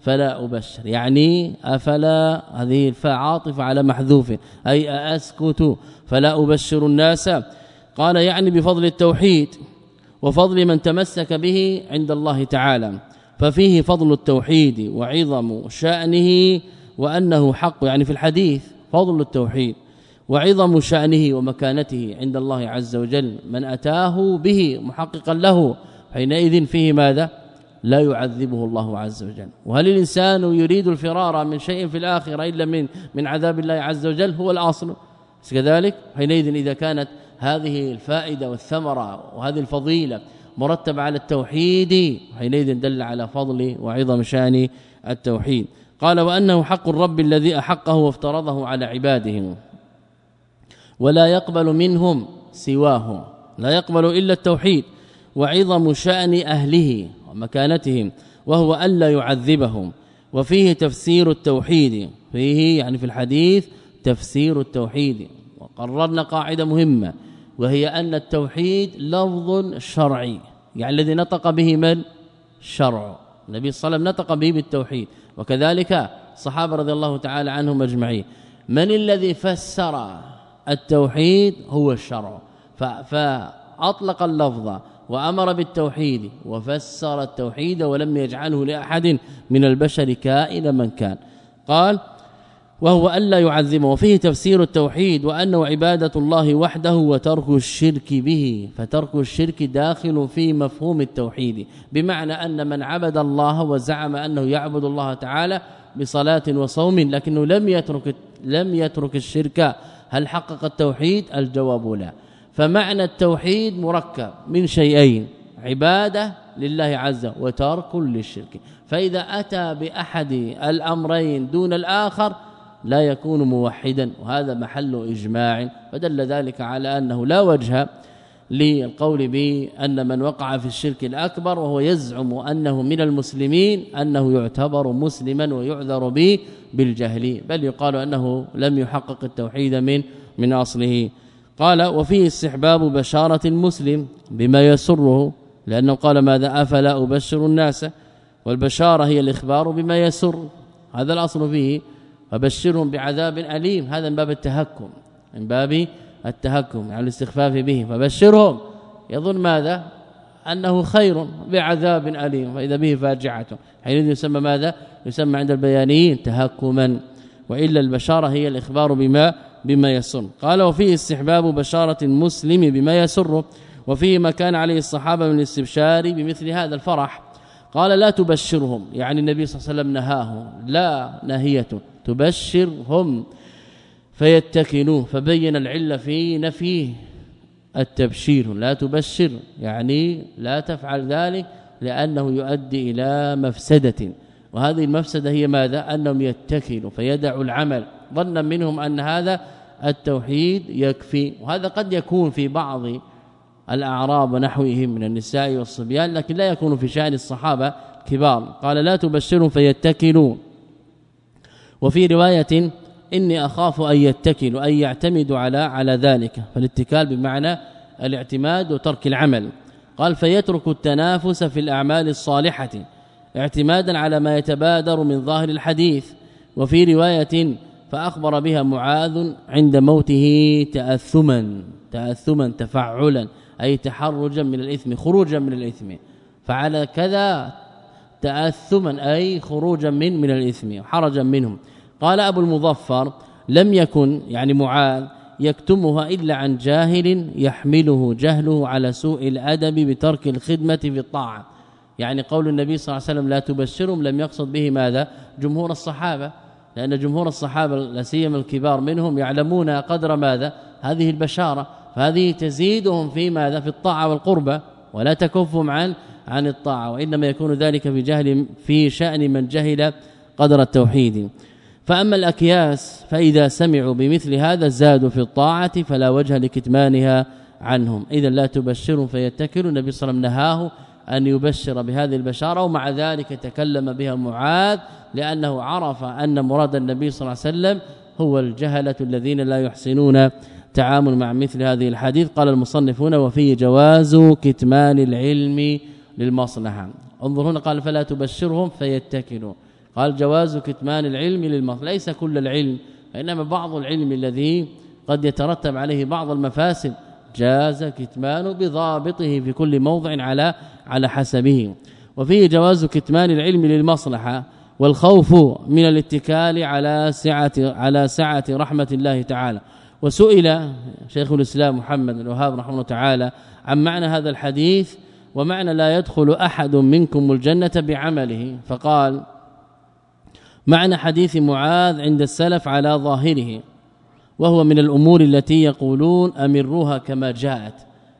فلا أبشر. يعني أفلا هذه الفاء عاطفه على محذوف أي اسكت فلا أبشر الناس. قال يعني بفضل التوحيد وفضل من تمسك به عند الله تعالى ففيه فضل التوحيد وعظم شأنه وأنه حق. يعني في الحديث فضل التوحيد. وعظم شأنه ومكانته عند الله عز وجل. من أتاه به محققا له حينئذ فيه ماذا؟ لا يعذبه الله عز وجل. وهل الإنسان يريد الفرار من شيء في الآخرة إلا من من عذاب الله عز وجل؟ هو الأصل. كذلك حينئذ إذا كانت هذه الفائدة والثمرة وهذه الفضيلة مرتب على التوحيد حينئذ دل على فضل وعظم شأن التوحيد. قال وأنه حق الرب الذي أحقه وافترضه على عباده ولا يقبل منهم سواه لا يقبل إلا التوحيد وعظم شأن أهله ومكانتهم وهو ألا يعذبهم. وفيه تفسير التوحيد فيه يعني في الحديث تفسير التوحيد. وقررنا قاعدة مهمة وهي أن التوحيد لفظ شرعي يعني الذي نطق به من؟ شرع. النبي صلى الله عليه وسلم نطق به بالتوحيد. وكذلك الصحابه رضي الله تعالى عنهم أجمعين. من الذي فسر التوحيد هو الشرع. فأطلق اللفظ وأمر بالتوحيد وفسر التوحيد ولم يجعله لأحد من البشر كائنا من كان. قال وهو ألا يعذبه وفيه تفسير التوحيد وأنه عبادة الله وحده وترك الشرك به. فترك الشرك داخل في مفهوم التوحيد بمعنى أن من عبد الله وزعم أنه يعبد الله تعالى بصلاة وصوم لكنه لم يترك لم يترك الشرك هل حقق التوحيد؟ الجواب لا. فمعنى التوحيد مركب من شيئين عبادة لله عز وترك للشرك فإذا أتى بأحد الأمرين دون الآخر لا يكون موحدا وهذا محل إجماع. فدل ذلك على أنه لا وجه للقول بأن من وقع في الشرك الأكبر وهو يزعم أنه من المسلمين أنه يعتبر مسلما ويعذر به بالجهل بل يقال أنه لم يحقق التوحيد من من أصله. قال وفيه استحباب بشارة المسلم بما يسره لأنه قال ماذا؟ أفلا أبشر الناس؟ والبشارة هي الإخبار بما يسر. هذا الأصل فيه. وبشرهم بعذاب أليم. هذا من باب التهكم من باب التهكم يعني الاستخفاف به. فبشرهم. يظن ماذا؟ أنه خير بعذاب أليم فإذا به فاجعة. حين يسمى ماذا؟ يسمى عند البيانيين تهكما. وإلا البشارة هي الإخبار بما بما يسر. قال وفيه استحباب بشارة المسلم بما يسر. وفيه ما كان عليه الصحابة من الاستبشار بمثل هذا الفرح. قال لا تبشرهم. يعني النبي صلى الله عليه وسلم نهاه لا نهية. تبشرهم. فيتكلوا فبين العلة في نفيه. التبشير لا تبشر يعني لا تفعل ذلك لأنه يؤدي إلى مفسدة. وهذه المفسدة هي ماذا؟ أنهم يتكلوا فيدعوا العمل. ظنا منهم أن هذا التوحيد يكفي. وهذا قد يكون في بعض الأعراب ونحوهم من النساء والصبيان لكن لا يكون في شأن الصحابة كبار. قال لا تبشروا فيتكلوا وفي رواية إني أخاف أن يتكلوا اي يعتمدوا على على ذلك. فالاتكال بمعنى الاعتماد وترك العمل. قال فيترك التنافس في الأعمال الصالحة اعتمادا على ما يتبادر من ظاهر الحديث. وفي رواية فأخبر بها معاذ عند موته تأثما تأثما تفعلا أي تحرجا من الإثم خروجا من الإثم. فعلى كذا تأثما أي خروجا من من الإثم حرجا منهم. قال أبو المظفر لم يكن يعني معاذ يكتمها إلا عن جاهل يحمله جهله على سوء الأدب بترك الخدمة في الطاعة. يعني قول النبي صلى الله عليه وسلم لا تبشرهم لم يقصد به ماذا؟ جمهور الصحابة. لأن جمهور الصحابة لا سيما الكبار منهم يعلمون قدر ماذا؟ هذه البشارة. فهذه تزيدهم في ماذا؟ في الطاعة والقربة. ولا تكفهم عن عن الطاعة وإنما يكون ذلك في جهل في شأن من جهل قدر التوحيد. فأما الأكياس فإذا سمعوا بمثل هذا زادوا في الطاعة فلا وجه لكتمانها عنهم. اذا لا تبشروا فيتكلوا النبي صلى الله عليه وسلم نهاه أن يبشر بهذه البشارة ومع ذلك تكلم بها معاذ لأنه عرف أن مراد النبي صلى الله عليه وسلم هو الجهلة الذين لا يحسنون تعامل مع مثل هذه الحديث. قال المصنفون وفيه جواز كتمان العلم للمصلحة. انظر هنا قال فلا تبشرهم فيتكلوا قال جواز كتمان العلم للمصلحه ليس كل العلم انما بعض العلم الذي قد يترتب عليه بعض المفاسد جاز كتمان بضابطه في كل موضع على على حسبه. وفيه جواز كتمان العلم للمصلحة والخوف من الاتكال على سعة على سعة رحمة الله تعالى. وسئل شيخ الإسلام محمد الوهاب رحمه الله تعالى عن معنى هذا الحديث ومعنى لا يدخل أحد منكم الجنة بعمله. فقال معنى حديث معاذ عند السلف على ظاهره وهو من الأمور التي يقولون أمروها كما جاءت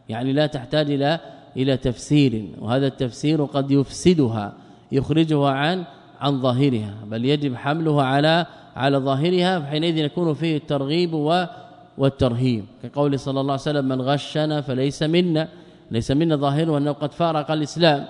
يعني لا تحتاج إلى إلى تفسير وهذا التفسير قد يفسدها يخرجها عن عن ظاهرها بل يجب حملها على على ظاهرها حينئذ يكون فيه الترغيب والترهيب. كقول صلى الله عليه وسلم من غشنا فليس منا ليس منا ظاهره انه قد فارق الإسلام.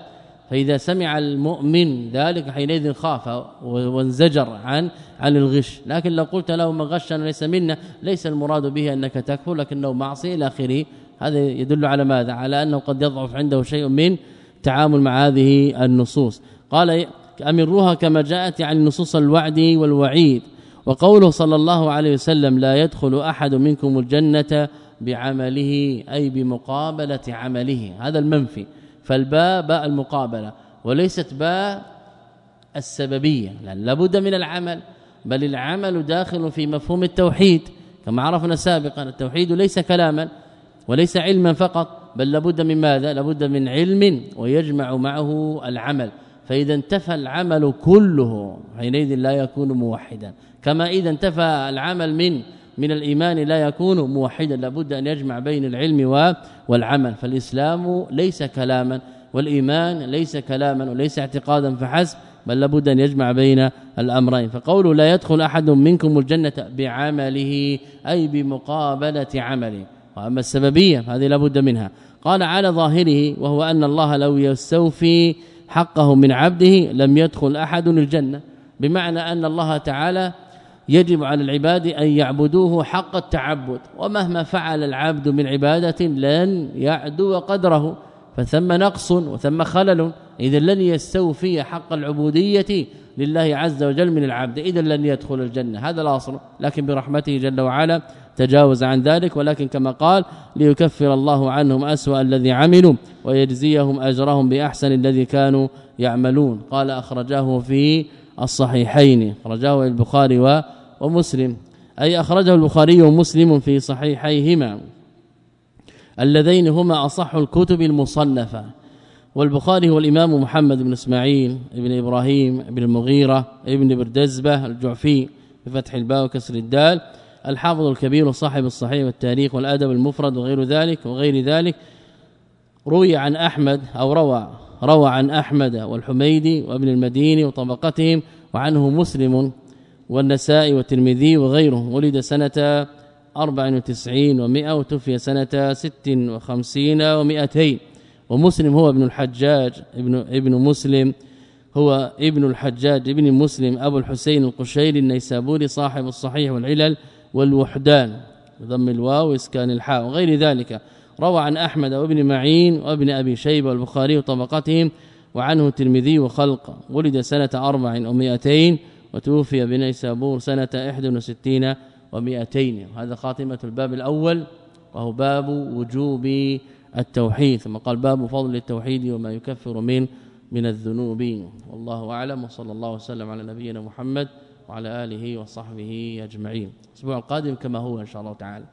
فإذا سمع المؤمن ذلك حينئذ خاف وانزجر عن عن الغش. لكن لو قلت له من غشنا ليس منا ليس المراد به أنك تكفر لكنه معصية إلى آخره. هذا يدل على ماذا؟ على أنه قد يضعف عنده شيء من تعامل مع هذه النصوص. قال أمروها كما جاءت يعني نصوص الوعد والوعيد. وقوله صلى الله عليه وسلم لا يدخل أحد منكم الجنة بعمله أي بمقابلة عمله. هذا المنفي. فالباء باء المقابلة وليست باء السببية لأن لابد من العمل بل العمل داخل في مفهوم التوحيد. كما عرفنا سابقا التوحيد ليس كلاما وليس علما فقط بل لابد من ماذا؟ لابد من علم ويجمع معه العمل. فإذا انتفى العمل كله حينئذ لا يكون موحدا. كما إذا انتفى العمل من من الإيمان لا يكون موحدا لابد أن يجمع بين العلم والعمل. فالإسلام ليس كلاما والإيمان ليس كلاما وليس اعتقادا فحسب بل لابد أن يجمع بين الأمرين. فقوله لا يدخل أحد منكم الجنة بعمله أي بمقابلة عمله وأما السببية هذه لابد منها. قال على ظاهره وهو أن الله لو يستوفي حقه من عبده لم يدخل أحد الجنة بمعنى أن الله تعالى يجب على العباد أن يعبدوه حق التعبد ومهما فعل العبد من عبادة لن يعدو قدره فثم نقص وثم خلل. اذا لن يستوفي حق العبودية لله عز وجل من العبد. اذا لن يدخل الجنة. هذا الأصل. لكن برحمته جل وعلا تجاوز عن ذلك. ولكن كما قال ليكفر الله عنهم أسوأ الذي عملوا ويجزيهم أجرهم بأحسن الذي كانوا يعملون. قال أخرجاه في الصحيحين. أخرجاه البخاري ومسلم أي أخرجه البخاري ومسلم في صحيحيهما. اللذين هما أصح الكتب المصنفة والبخاري هو الإمام محمد بن إسماعيل ابن إبراهيم ابن المغيرة ابن بردزبة الجعفي بفتح الباء وكسر الدال الحافظ الكبير صاحب الصحيح والتاريخ والأدب المفرد وغير ذلك وغير ذلك. روي عن أحمد أو روى روى عن أحمد والحميدي وابن المديني وطبقتهم وعنه مسلم والنسائي والترمذي وغيره. ولد سنة 94 و100 وتوفي سنة 56 و200 ومسلم هو ابن الحجاج ابن ابن مسلم. هو ابن الحجاج ابن مسلم أبو الحسين القشيري النيسابوري صاحب الصحيح والعلل والوحدان. بضم الواو واسكان الحاء وغير ذلك. روى عن أحمد وابن معين وابن أبي شيبة والبخاري وطبقتهم وعنه الترمذي وخلق ولد سنة 400 وتوفي بنيسابور سنة 61 و200 هذا خاتمة الباب الأول وهو باب وجوب التوحيد ثم قال باب فضل التوحيد وما يكفر من من الذنوب. والله أعلم وصلى الله وسلم على نبينا محمد وعلى آله وصحبه أجمعين. الأسبوع القادم كما هو إن شاء الله تعالى.